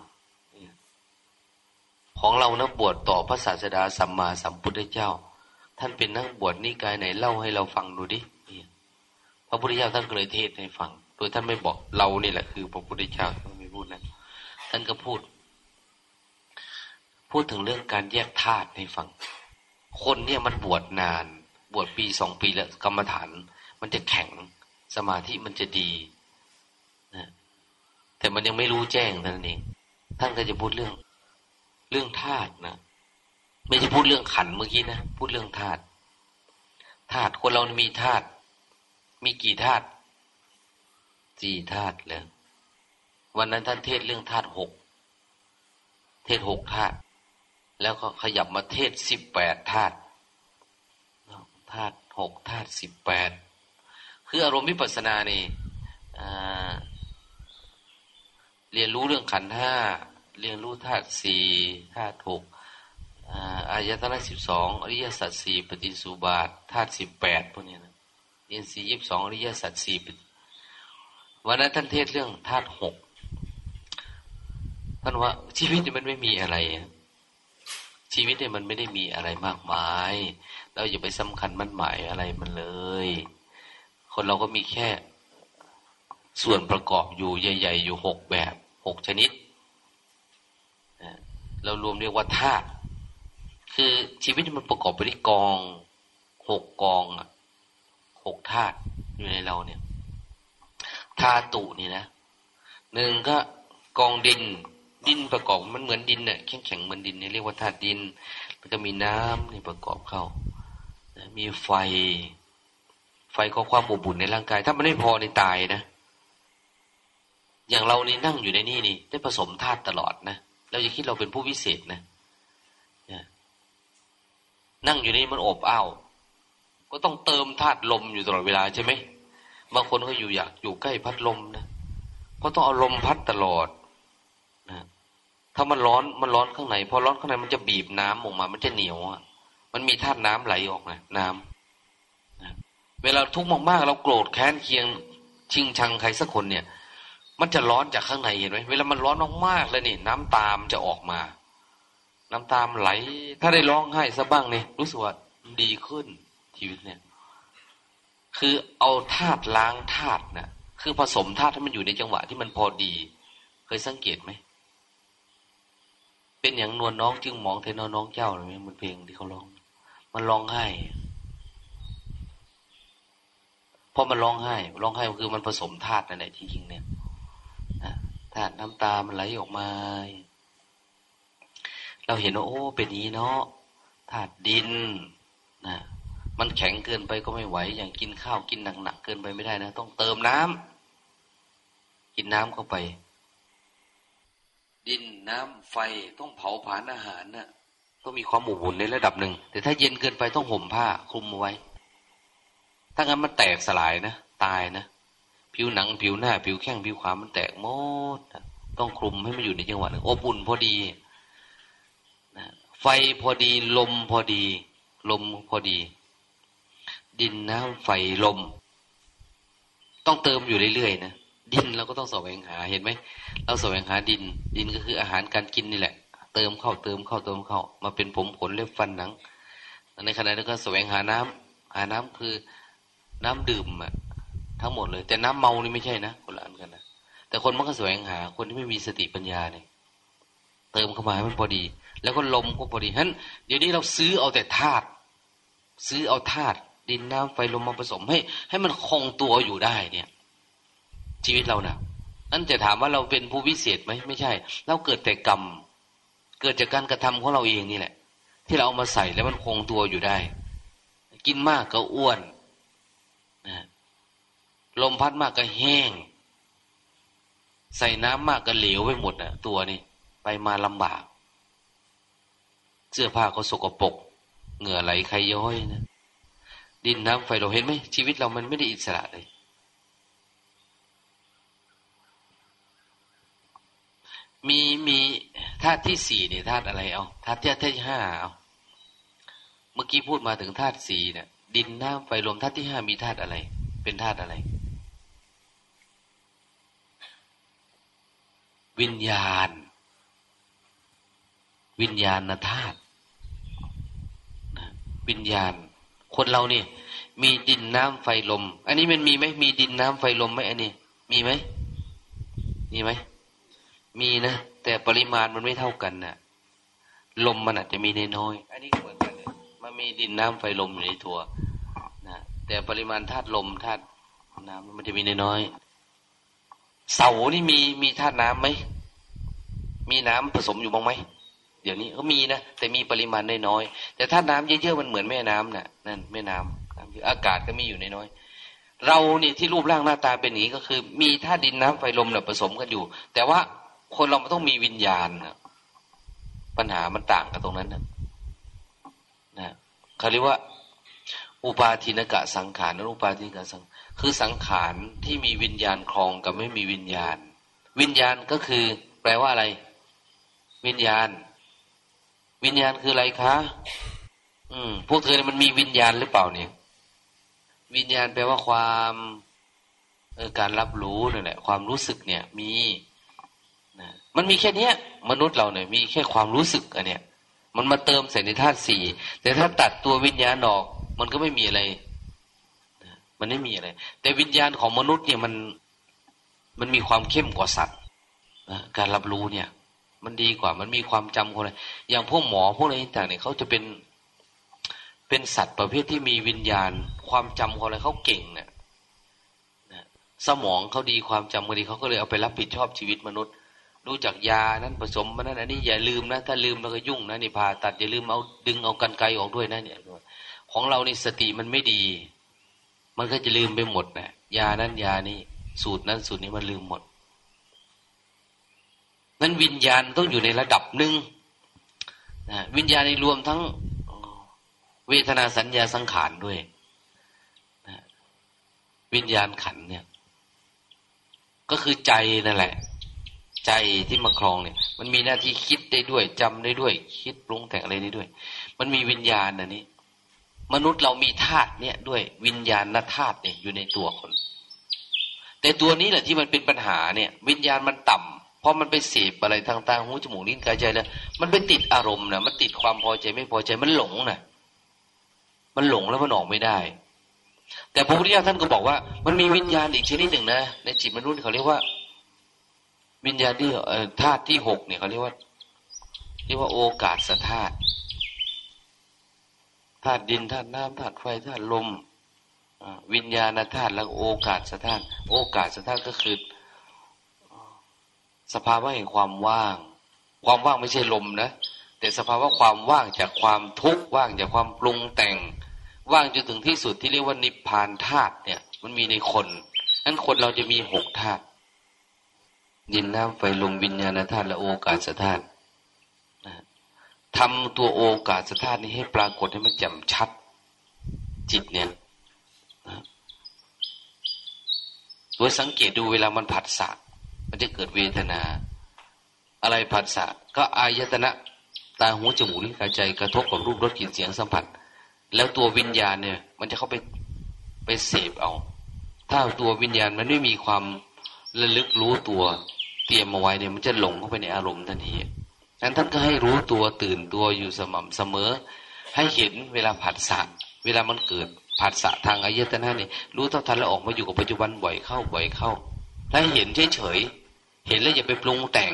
[SPEAKER 1] ของเรานักบวชต่อพระศาสดาสัมมาสัมพุทธเจ้า ท่านเป็นนักบวชนิกายไหนเล่าให้เราฟังดูดิพระพุทธเจ้าท่านก็เลยเทศให้ฟัง โดยท่านไม่บอกเรานี่แหละคือพระพุทธเจ้าท่านไม่พูดนะท่านก็พูด พูดถึงเรื่องการแยกธาตุให้ฟัง คนเนี่ยมันบวชนาน บวชปีสองปีแล้วกรรมฐาน มันจะแข็งสมาธิมันจะดีนะแต่มันยังไม่รู้แจ้งนั่นเองท่านก็จะพูดเรื่อง เรื่องธาตุนะไม่ใช่พูดเรื่องขันเมื่อกี้นะพูดเรื่องธาตุธาตุคนเรามีธาตุมีกี่ธาตุสี่ธาตุเลยวันนั้นท่านเทศเรื่องธาตุหกเทศหกธาตุแล้วก็ขยับมาเทศสิบแปดธาตุธาตุหกธาตุสิบแปดคืออารมณ์วิปัสสนานี่เรียนรู้เรื่องขันห้า เรียนรู้ธาตุสี่ธาตุหกอายตนะสิบสองอริยสัจสี่ปฏิสุบาทธาตุสิบแปดพวกนี้นะเรียนสี่ยี่สิบสองอริยสัจสี่วันนั้นท่านเทศเรื่องธาตุหกท่านว่าชีวิตมันไม่มีอะไร ชีวิตเนี่ยมันไม่ได้มีอะไรมากมาย เราอย่าไปสำคัญมันหมายอะไรมันเลย คนเราก็มีแค่ ส่วนประกอบอยู่ใหญ่ ๆ อยู่หกแบบหกชนิด เรารวมเรียกว่าธาตุคือชีวิตมันประกอบไปด้วยกองหกกองอะหกธาตุอยู่ในเราเนี่ยธาตุนี่นะหนึ่งก็กองดิน ดินประกอบมันเหมือนดินเนี่ยแข็งแข็งเหมือนดินเนี่ยเรียกว่าธาตุดิน แล้วก็มีน้ำนี่ประกอบเข้ามีไฟ ไฟก็ความอบอุ่นในร่างกาย ถ้ามันไม่พอในตายนะ อย่างเรานี่นั่งอยู่ในนี่นี่ได้ผสมธาตุตลอดนะ เราจะคิดเราเป็นผู้วิเศษนะนั่งอยู่นี่มันอบอ้าวก็ต้องเติมธาตุลมอยู่ตลอดเวลาใช่ไหมบางคนก็อยู่อยากอยู่ใกล้พัดลมนะเพราะต้องเอาลมพัดตลอดนะถ้ามันร้อนมันร้อนข้างในพอร้อนข้างในมันจะบีบน้ำออกมา มันจะเหนียวอะ มันมีธาตุน้ำไหลออกนะน้ำนะเวลาทุกข์มากๆเราโกรธแค้นเคียง ชิงชังใครสักคนเนี่ย มันจะร้อนจากข้างในเห็นไหมเวลามันร้อนมากๆเลยนี่ น้ำตามจะออกมา น้ำตามไหล ถ้าได้ร้องไห้ซะบ้างเนี่ยรู้สึกว่าดีขึ้นชีวิตเนี่ย คือเอาธาตุล้างธาตุนะ่ะ คือผสมธาตุให้มันอยู่ในจังหวะที่มันพอดี เคยสังเกตไหมเป็นอย่างนวลน้องจึงมองเทนน้องเจ้าเลยมันเพลงที่เขาร้อง มันร้องไห้พราะมันร้องไห้ร้องไห้คือมันผสมธาตุนั่นแหละจริงเนี่ย ธาตุน้ำตามันไหลออกมา เราเห็นว่าโอ้เป็นนี้เนาะธาตุดินนะมันแข็งเกินไปก็ไม่ไหว อย่างกินข้าวกินหนักๆเกินไปไม่ได้นะ ต้องเติมน้ำกินน้ำเข้าไป ดินน้ำไฟต้องเผาผลาญอาหารนะ่ะต้องมีความหมู่บุญในระดับหนึ่ง แต่ถ้าเย็นเกินไปต้องห่มผ้าคลุมเอาไว้ ถ้างั้นมันแตกสลายนะ ตายนะ ผิวหนัง ผิวหน้า ผิวแข้งผิวขามันแตกหมดต้องคลุมให้มันอยู่ในจังหวะหนึ่งอบอุ่นพอดีไฟพอดีลมพอดี ลมพอดี ดินน้ำไฟลม ต้องเติมอยู่เรื่อยๆนะดินเราก็ต้องแสวงหาเห็นไหมเราแสวงหาดิน ดินก็คืออาหารการกินนี่แหละ เติมเข้าเติมเข้าเติมเข้า มาเป็นผมขนเล็บฟันหนังในขณะนั้นก็แสวงหาน้ำหาน้ำคือน้ำดื่มอะ ทั้งหมดเลย แต่น้ำเมานี่ไม่ใช่นะคนละอันกันนะแต่คนมันก็แสวงหา คนที่ไม่มีสติปัญญาเนี่ยเติมเข้ามาให้มันพอดี แล้วก็ลมก็พอดีฉะนั้นเดี๋ยวนี้เราซื้อเอาแต่ธาตุซื้อเอาธาตุดินน้ำไฟลมมาผสมให้ ให้มันคงตัวอยู่ได้เนี่ย ชีวิตเรานะนั่นจะถามว่าเราเป็นผู้วิเศษไหมไม่ใช่ เราเกิดแต่กรรม เกิดจากการกระทำของเราเองนี่แหละ ที่เราเอามาใส่แล้วมันคงตัวอยู่ได้ กินมากก็อ้วน ลมพัดมากก็แห้ง ใส่น้ำมากก็เหลวไปหมดอะตัวนี่ไปมาลำบาก เสื้อผ้าก็สกปรกเหงื่อไหลใครย้อยนะดินน้ำไฟเราเห็นไหมชีวิตเรามันไม่ได้อิสระเลย มีมีธาตุที่สี่เนี่ยธาตุอะไรเอาธาตุที่ห้าเอาเมื่อกี้พูดมาถึงธาตุสี่เนี่ยดินน้ำไฟลมธาตุที่ห้ามีธาตุอะไร เป็นธาตุอะไร วิญญาณ วิญญาณธาตุวิญญาณ คนเรานี่ มีดินน้ำไฟลม อันนี้มันมีไหมมีดินน้ำไฟลมไหมอันนี้ มีไหมมีไหมมีนะแต่ปริมาณมันไม่เท่ากันนะลมมันอาจจะมีนน้อย อันนี้เหมือนกันเลยมันมีดินน้ำไฟลมอยู่ในตัวนะแต่ปริมาณธาตุลมธาตุน้ำมันจะมีนน้อย เสานี่มีมีธาตุน้ำไหมมีน้ำผสมอยู่บ้างไหมเดี๋ยวนี้ก็มีนะแต่มีปริมาณน้อยๆแต่ถ้าน้ำเยอะๆมันเหมือนแม่น้ำนะ่ะนั่นแม่น้ำน้ำอากาศก็มีอยู่ในน้อยเราเนี่ยที่รูปร่างหน้าตาเป็นอย่างนี้ก็คือ มีธาตุดินน้ำไฟลมเนี่ยผสมกันอยู่ แต่ว่าคนเรามันต้องมีวิญญาณนะปัญหามันต่างกันตรงนั้นนะนะเขาเรียกว่า อุปาทินกะสังขารนอุปาทินกะสัง คือสังขารที่มีวิญญาณครองกับไม่มีวิญญาณ วิญญาณก็คือ แปลว่าอะไร วิญญาณ วิญญาณคืออะไรคะ อืม พวกเธอเนี่ยมันมีวิญญาณหรือเปล่าเนี่ย วิญญาณแปลว่าความออการรับรู้นั่นแหละ ความรู้สึกเนี่ย มีนะมันมีแค่เนี้ย มนุษย์เราเนี่ย มีแค่ความรู้สึกอันเนี้ยมันมาเติมใส่ในธาตุสี่แต่ถ้าตัดตัววิญญาณออก มันก็ไม่มีอะไร มันไม่มีอะไร แต่วิญญาณของมนุษย์เนี่ยมันมันมีความเข้มกว่าสัตว์การรับรู้เนี่ย มันดีกว่า มันมีความจำคนอะไรอย่างพวกหมอพวกอะไรต่างเนี่ยเขาจะเป็นเป็นสัตว์ประเภทที่มีวิญญาณ ความจำคนอะไรเขาเก่งเนี่ยสมองเขาดีความจำเขาดีเขาก็เลยเอาไปรับผิดชอบชีวิตมนุษย์ รู้จักยานั้นผสมมันนั้นอันนี้อย่าลืมนะ ถ้าลืมเราก็ยุ่งนะนี่ผ่าตัดอย่าลืมเอาดึงเอากันไกออกด้วยนะเนี่ยของเรานี่สติมันไม่ดี มันก็จะลืมไปหมดนะยานั้นยานี้ สูตรนั้นสูตรนี้มันลืมหมด นั้นวิญญาณต้องอยู่ในระดับหนึ่งนะวิญญาณในรวมทั้งเวทนาสัญญาสังขารด้วยนะวิญญาณขันเนี่ย ก็คือใจนั่นแหละ ใจที่มาครองเนี่ย มันมีหน้าที่คิดได้ด้วยจำได้ด้วย คิดปรุงแต่งอะไรได้ด้วย มันมีวิญญาณอันนี้ มนุษย์เรามีธาตุเนี่ยด้วยวิญญาณธาตุเนี่ยอยู่ในตัวคน แต่ตัวนี้แหละที่มันเป็นปัญหาเนี่ย วิญญาณมันต่ำเพราะมันไปเสพอะไรทางตาหูจมูกลิ้นกายใจแล้วมันไปติดอารมณ์นะมันติดความพอใจไม่พอใจมันหลงนะมันหลงแล้วมันออกไม่ได้ แต่พระพุทธเจ้าท่านก็บอกว่า มันมีวิญญาณอีกชนิดหนึ่งนะในจิตมนุษย์เขาเรียกว่า วิญญาณที่ธาตุที่หกเนี่ยเขาเรียกว่า เรียกว่าโอกาสธาตุาตุดินธาตุน้ำธาตุไฟธาตุลมวิญญาณธาตุแล้วโอกาสธาตุโอกาสธาตุก็คือสภาวะแห่งความว่าง ความว่างไม่ใช่ลมนะแต่สภาวะความว่างจากความทุกข์ว่างจากความปรุงแต่ง ว่างจนถึงที่สุดที่เรียกว่านิพพานธาตุเนี่ย มันมีในคนนั้นคนเราจะมีหกธาตุดินน้ำไฟลมวิญญาณธาตุและโอกาสธาตุ ทำตัวโอกาสธาตุนี้ให้ปรากฏให้มันแจ่มชัด จิตเนี่ยโดยสังเกตดูเวลามันผัสสะมันจะเกิดเวทนา อะไรผัสสะก็อายตนะตาหูจมูกลิ้นกายใจกระทบกับรูปรสกลิ่นเสียงสัมผัส แล้วตัววิญญาณเนี่ย มันจะเข้าไปไปเสพเอา ถ้าตัววิญญาณมันไม่มีความระลึกรู้ตัวเตรียมมาไว้เนี่ย มันจะหลงเข้าไปในอารมณ์ทันที นั้นท่านก็ให้รู้ตัวตื่นตัวอยู่สม่ำเสมอ ให้เห็นเวลาผัสสะเวลามันเกิดผัสสะทางอายตนะนี่รู้เท่าทันแล้วออกมาอยู่กับปัจจุบันบ่อยเข้าบ่อยเข้าถ้าเห็นเฉยเฉยเห็นแล้วอย่าไปปรุงแต่ง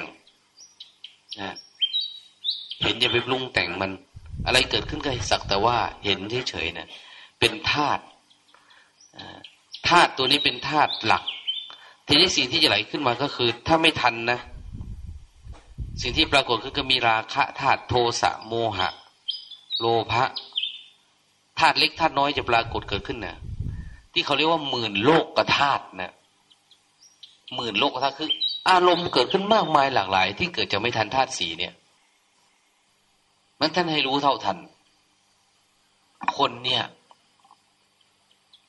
[SPEAKER 1] นะเห็นอย่าไปปรุงแต่งมัน อะไรเกิดขึ้นก็สักแต่ว่าเห็นเฉยเฉยนะเป็นธาตุธาตุตัวนี้เป็นธาตุหลัก ทีนี้สิ่งที่จะไหลขึ้นมาก็คือ ถ้าไม่ทันนะ สิ่งที่ปรากฏคือก็มีราคะธาตุโทสะโมหะ โลภะธาตุเล็กธาตุน้อยจะปรากฏเกิดขึ้นนะที่เขาเรียกว่าหมื่นโลกกธาตุนะหมื่นโลกกธาตุคือ อารมณ์เกิดขึ้นมากมายหลากหลาย ที่เกิดจะไม่ทันธาตุสีเนี่ยมันท่านให้รู้เท่าทัน คนเนี่ย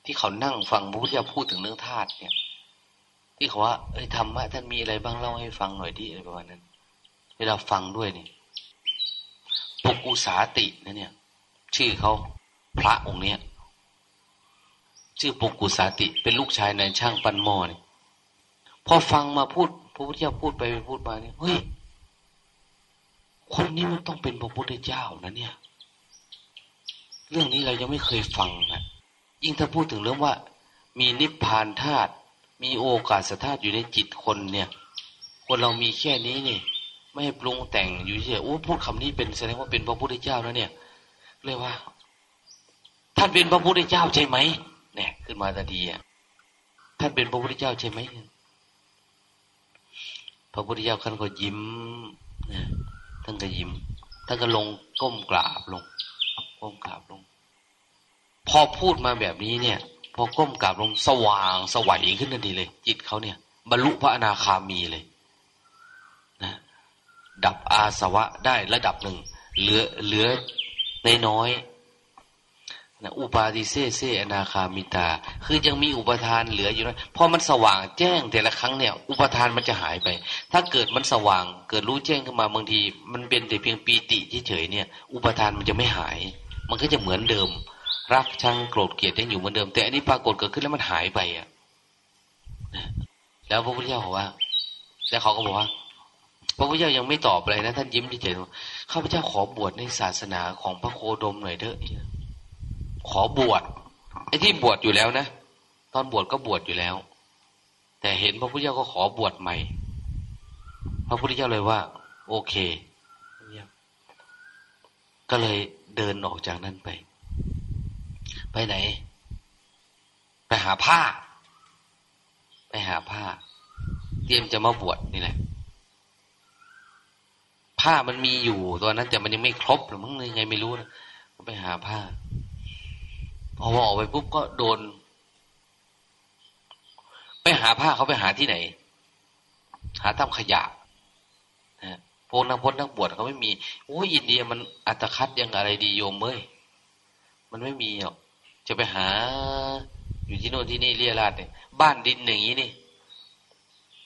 [SPEAKER 1] ที่เขานั่งฟังพระพุทธเจ้าพูดถึงเรื่องธาตุเนี่ย ที่เขาว่าเอ้ยธรรมะท่านมีอะไรบ้างเล่าให้ฟังหน่อยดิอะไรประมาณนั้น เวลาฟังด้วยนี่ปุกุสาตินะเนี่ย ชื่อเขาพระองค์เนี้ยชื่อปุกุสาติ เป็นลูกชายในช่างปั้นหม้อนี่พอฟังมาพูดพระพุทธเจ้าพูดไปพูดมาเนี่ยเฮ้ยคนนี้มันต้องเป็นพระพุทธเจ้านะเนี่ย เรื่องนี้เรายังไม่เคยฟังนะยิ่งถ้าพูดถึงเรื่องว่า มีนิพพานธาตุมีโอกาสธาตุอยู่ในจิตคนเนี่ย คนเรามีแค่นี้นี่ ไม่ปรุงแต่งอยู่เฉยโอ้พูดคำนี้เป็นแสดงว่าเป็นพระพุทธเจ้าแล้วเนี่ยเรียกว่า ท่านเป็นพระพุทธเจ้าใช่ไหมเนี่ย ขึ้นมาทันทีอะท่านเป็นพระพุทธเจ้าใช่ไหมพระพุทธเจ้าท่านก็ยิ้มนะท่านก็ยิ้มท่านก็ลงก้มกราบลงก้มกราบลง พอพูดมาแบบนี้เนี่ย พอก้มกราบลงสว่างสวัยขึ้นทันทีเลย จิตเขาเนี่ย บรรลุพระอนาคามีเลย ดับอาสวะได้ระดับหนึ่ง เหลือเหลือในน้อยนะอุปาทิเซเซอนาคามิตา คือยังมีอุปทานเหลืออยู่นะพอมันสว่างแจ้งแต่ละครั้งเนี่ย อุปทานมันจะหายไป ถ้าเกิดมันสว่าง เกิดรู้แจ้งขึ้นมาบางที มันเป็นแต่เพียงปีติเฉยๆเนี่ย อุปทานมันจะไม่หาย มันก็จะเหมือนเดิม รักชังโกรธเกลียดยังอยู่เหมือนเดิม แต่อันนี้ปรากฏเกิดขึ้นแล้วมันหายไปอะแล้วพระพุทธเจ้าบอกว่า แล้วเขาก็บอกว่า พระพุทธเจ้ายังไม่ตอบอะไรนะ ท่านยิ้มเฉยๆข้าพเจ้าขอบวชในศาสนาของพระโคดมหน่อยเถอะขอบวชไอ้ที่บวชอยู่แล้วนะตอนบวชก็บวชอยู่แล้ว แต่เห็นพระพุทธเจ้าก็ขอบวชใหม่ พระพุทธเจ้าเลยว่า โอเค ก็เลยเดินออกจากนั้นไป ไปไหน ไปหาผ้า ไปหาผ้า เตรียมจะมาบวชนี่แหละ ผ้ามันมีอยู่ตอนนั้น แต่มันยังไม่ครบหรือมั้งยังไงไม่รู้นะไปหาผ้าพอออกไปปุ๊บก็โดน ไปหาผ้าเขาไปหาที่ไหน หาตามขยะนะพวกนักพจนักบวชเขาไม่มีโอ้ยอินเดียมันอัตคัดยังอะไรดีโยมเอ้ยมันไม่มีหรอกจะไปหา อยู่ที่โน่นที่นี่เรียราดเนี่ยบ้านดินอย่างนี้นี่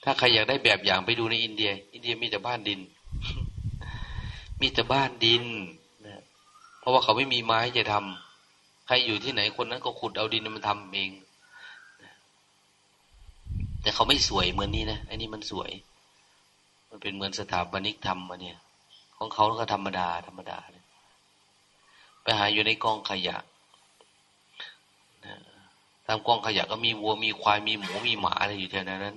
[SPEAKER 1] ถ้าใครอยากได้แบบอย่างไปดูในอินเดีย อินเดียมีแต่บ้านดิน มีแต่บ้านดินนะเพราะว่าเขาไม่มีไม้จะทำครอยู่ที่ไหนคนนั้นก็ขุดเอาดินมาทำเองแต่เขาไม่สวยเหมือนนี้นะไอ้นี่มันสวย มันเป็นเหมือนสถาปนิกทำมาเนี่ย ของเขาก็ธรรมดา ธรรมดาเลยไปหาอยู่ในกองขยะตามกองขยะก็มีวัวมีควายมีหมูมีหมาอะไรอยู่แถวนั้น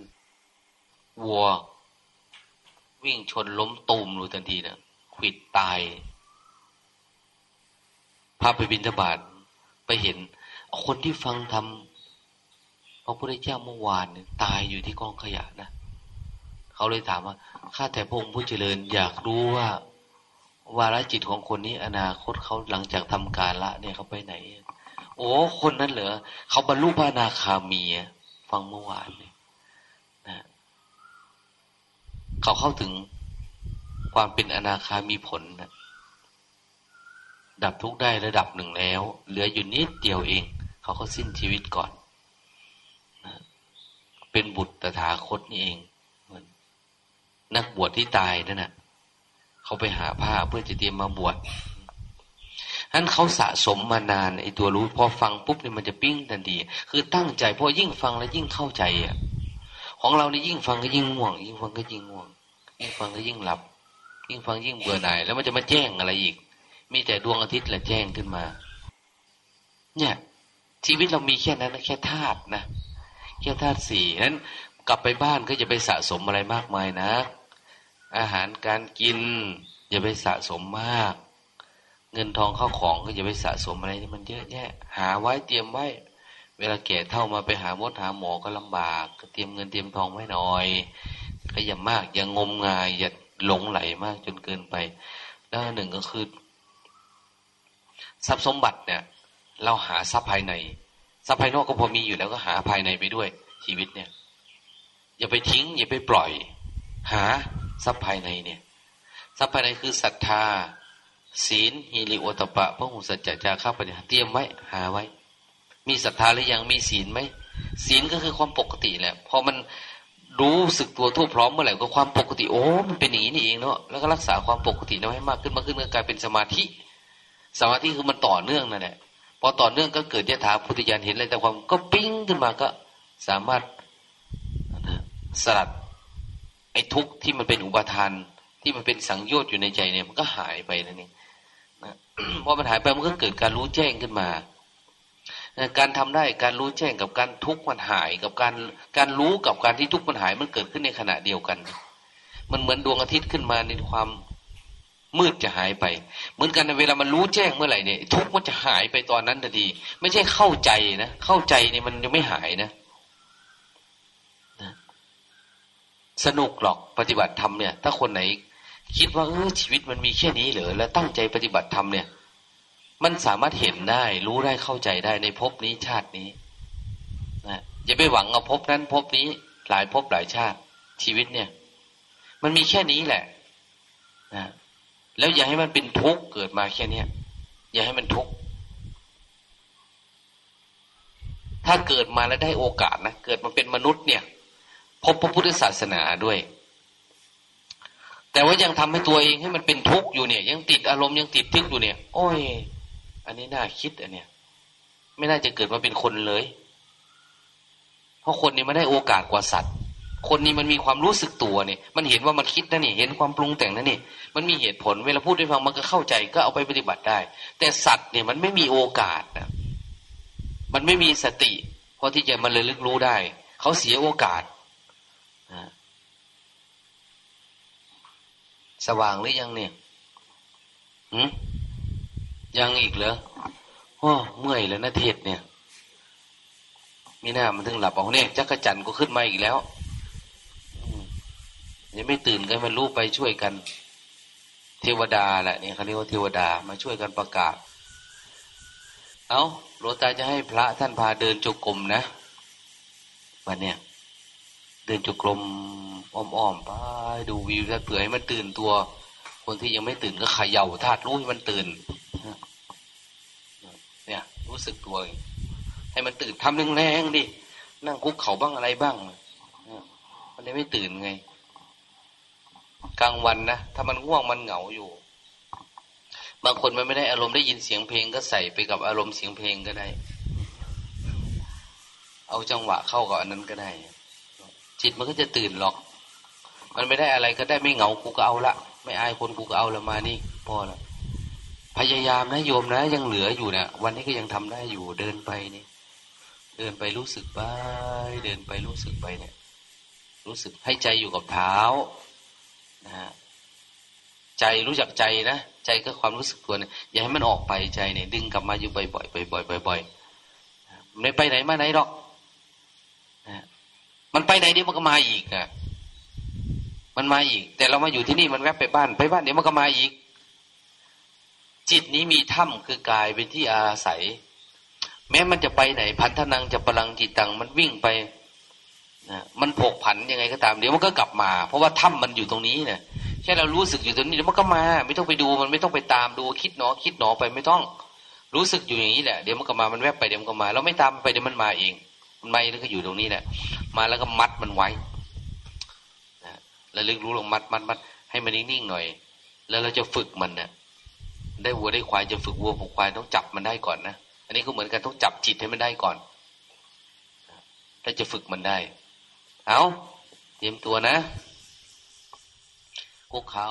[SPEAKER 1] วัว วิ่งชนล้มตูมรู้ทันทีนะ ขิดตายพาไปบินทบาทไปเห็น คนที่ฟังทำพระพุทธเจ้าเมื่อวานตายอยู่ที่กองขยะนะเขาเลยถามว่าข้าแต่พระองค์ผู้เจริญ อยากรู้ว่าวาระจิตของคนนี้อนาคตเขาหลังจากทำการละ เนี่ยเขาไปไหน โอ้คนนั้นเหรอเขาบรรลุพระนาคามีฟังเมื่อวานเนี่ยนะเขาเข้าถึง ความเป็นอนาคามีผลนะดับทุกได้ระดับหนึ่งแล้ว เหลืออยู่นิดเดียวเอง เขาก็สิ้นชีวิตก่อนเป็นบุตรตถาคตนี่เองนักบวชที่ตายนั่นน่ะเขาไปหาผ้าเพื่อจะเตรียมมาบวชท่านเขาสะสมมานานไอ้ตัวรู้พอฟังปุ๊บเนี่ยมันจะปิ้งทันที คือตั้งใจพอยิ่งฟังแล้วยิ่งเข้าใจอะ ของเราเนี่ยยิ่งฟังก็ยิ่งง่วง ยิ่งฟังก็ยิ่งง่วง ยิ่งฟังก็ยิ่งหลับ ยิ่งฟังยิ่งเบื่อหน่าย แล้วมันจะมาแจ้งอะไรอีก มีแต่ดวงอาทิตย์แหละแจ้งขึ้นมา เนี่ย ชีวิตเรามีแค่นั้นแค่ธาตุนะแค่ธาตุสี่นั้น กลับไปบ้านก็จะไปสะสมอะไรมากมายนะ อาหารการกินอย่าไปสะสมมาก เงินทองเข้าของก็อย่าไปสะสมอะไรที่มันเยอะแยะ หาไว้เตรียมไว้ เวลาแก่เท่ามาไปหามดหาหมอก็ลำบาก ก็เตรียมเงินเตรียมทองไว้หน่อยก็อย่ามากอย่างมงายอย่า หลงไหลมากจนเกินไป แล้วหนึ่งก็คือ ทรัพย์สมบัติเนี่ย เราหาทรัพย์ภายใน ทรัพย์ภายนอกก็พอมีอยู่แล้วก็หาภายในไปด้วย ชีวิตเนี่ย อย่าไปทิ้ง อย่าไปปล่อย หาทรัพย์ภายในเนี่ย ทรัพย์ภายในคือศรัทธา ศีลฮิริโอตปะพระหุสัจจะจาข้าปัญญาเตรียมไว้หาไว้ มีศรัทธาหรือยังมีศีลไหมศีลก็คือความปกติแหละพอมัน รู้สึกตัวทั่วพร้อมเมื่อไหร่ก็ความปกติโอ้มันเป็นอย่างนี้นี่เองเนาะแล้วก็รักษาความปกตินั้นให้มากขึ้นมากขึ้นก็กลายเป็นสมาธิ สมาธิคือมันต่อเนื่องนั่นแหละพอต่อเนื่องก็เกิดยถาพุทธิยานเห็นอะไรแต่ความก็ปิ้งขึ้นมาก็สามารถสลัดไอ้ทุกข์ที่มันเป็นอุปทาน ที่มันเป็นสังโยชน์อยู่ในใจเนี่ยมันก็หายไปนั่นเองนะพอมันหายไปมันก็เกิดการรู้แจ้งขึ้นมา การทำได้การรู้แจ้งกับการทุกข์มันหาย กับการการรู้กับการที่ทุกข์มันหายมันเกิดขึ้นในขณะเดียวกัน มันเหมือนดวงอาทิตย์ขึ้นมาในความมืดจะหายไป เหมือนกันเวลามันรู้แจ้งเมื่อไหร่เนี่ย ทุกข์มันจะหายไปตอนนั้นทันที ไม่ใช่เข้าใจนะเข้าใจเนี่ยมันยังไม่หายนะสนุกหรอกปฏิบัติธรรมเนี่ย ถ้าคนไหน คิดว่าเออชีวิตมันมีแค่นี้เหรอแล้วตั้งใจปฏิบัติธรรมเนี่ย มันสามารถเห็นได้ รู้ได้เข้าใจได้ในภพนี้ชาตินี้นะอย่าไปหวังเอาภพนั้นภพนี้ หลายภพหลายชาติ ชีวิตเนี่ย มันมีแค่นี้แหละนะแล้วอย่าให้มันเป็นทุกข์เกิดมาแค่เนี้ยอย่าให้มันทุกข์ถ้าเกิดมาแล้วได้โอกาสนะเกิดมาเป็นมนุษย์เนี่ย พบพระพุทธศาสนาด้วย แต่ว่ายังทำให้ตัวเองให้มันเป็นทุกข์อยู่เนี่ย ยังติดอารมณ์ยังติดทึกอยู่เนี่ย โอ้ย อันนี้น่าคิดอันเนี้ยไม่น่าจะเกิดมาเป็นคนเลย เพราะคนนี้มันได้โอกาสกว่าสัตว์ คนนี้มันมีความรู้สึกตัวเนี่ย มันเห็นว่ามันคิดนะนี่เห็นความปรุงแต่งนะนี่ มันมีเหตุผลเวลาพูดให้ฟังมันก็เข้าใจก็เอาไปปฏิบัติได้ แต่สัตว์เนี่ยมันไม่มีโอกาสนะมันไม่มีสติเพราะที่จะมันเลยลึกรู้ได้ เขาเสียโอกาสสว่างหรือยังเนี่ยหืม ยังอีกเหรอโอ้เมื่อยแล้วนะเทศเนี่ย มีหน้ามันถึงหลับเอาเนี่ยจักรจันก็ขึ้นมาอีกแล้วยังไม่ตื่นกันมันรู้ไปช่วยกัน เทวดาแหละเนี่ยเขาเรียกว่าเทวดามาช่วยกันประกาศ เอาหลวงตาจะให้พระท่านพาเดินจุกรมนะวันเนี้ยเดินจุกรมอ้อมๆไปดูวิวถ้าเผื่อให้มันตื่นตัว คนที่ยังไม่ตื่นก็ขย่าธาตุรู้ให้มันตื่น รู้สึกตัว ให้มันตื่นทำแรงๆดิ นั่งคุกเข่าบ้างอะไรบ้าง มันไม่ตื่นไง กลางวันนะ ถ้ามันง่วงมันเหงาอยู่ บางคนมันไม่ได้อารมณ์ได้ยินเสียงเพลงก็ใส่ไปกับอารมณ์เสียงเพลงก็ได้ เอาจังหวะเข้ากับอันนั้นก็ได้ จิตมันก็จะตื่นหรอก มันไม่ได้อะไรก็ได้ไม่เหงากูก็เอาละ ไม่อายคนกูก็เอาละมานี่พอละ พยายามนะโยมนะ ยังเหลืออยู่เนะวันนี้ก็ยังทำได้อยู่ เดินไปนี่เดินไปรู้สึกไป เดินไปรู้สึกไปเนี่ย รู้สึกให้ใจอยู่กับเท้านะฮะใจรู้จักใจนะใจก็ความรู้สึกตัวเนี่ยอย่าให้มันออกไปใจเนี่ยดึงกลับมาอยู่บ่อยๆบ่อยๆบ่อยๆไม่ไปไหนมาไหนหรอกมันไปไหนเดี๋ยวมันก็มาอีกอะมันมาอีก แต่เรามาอยู่ที่นี่มันแวบไปบ้าน ไปบ้านเดี๋ยวมันก็มาอีก จิตนี้มีถ้ำคือกายเป็นที่อาศัย แม้มันจะไปไหน พันธนังจะพลังจิตตัง มันวิ่งไปนะมันผกผันยังไงก็ตามเดี๋ยวมันก็กลับมา เพราะว่าถ้ำมันอยู่ตรงนี้เนี่ยแค่เรารู้สึกอยู่ตรงนี้เดี๋ยวมันก็มา ไม่ต้องไปดูมันไม่ต้องไปตามดูคิดหนอ คิดหนอไปไม่ต้อง รู้สึกอยู่อย่างนี้แหละเดี๋ยวมันก็มามันแวบไปเดี๋ยวมันก็มาเราไม่ตามไปเดี๋ยวมันมาเอง มันไม่แล้วก็อยู่ตรงนี้แหละมาแล้วก็มัดมันไว้นะแล้วลึกรู้ลงมัดมัดมัดให้มันนิ่งๆหน่อย แล้วเราจะฝึกมันเนี่ย ได้วัวได้ควายจะฝึกวัวฝึกควายต้องจับมันได้ก่อนนะอันนี้ก็เหมือนกันต้องจับจิตให้มันได้ก่อนถ้าจะฝึกมันได้ เอาเตรียมตัวนะกุกเขา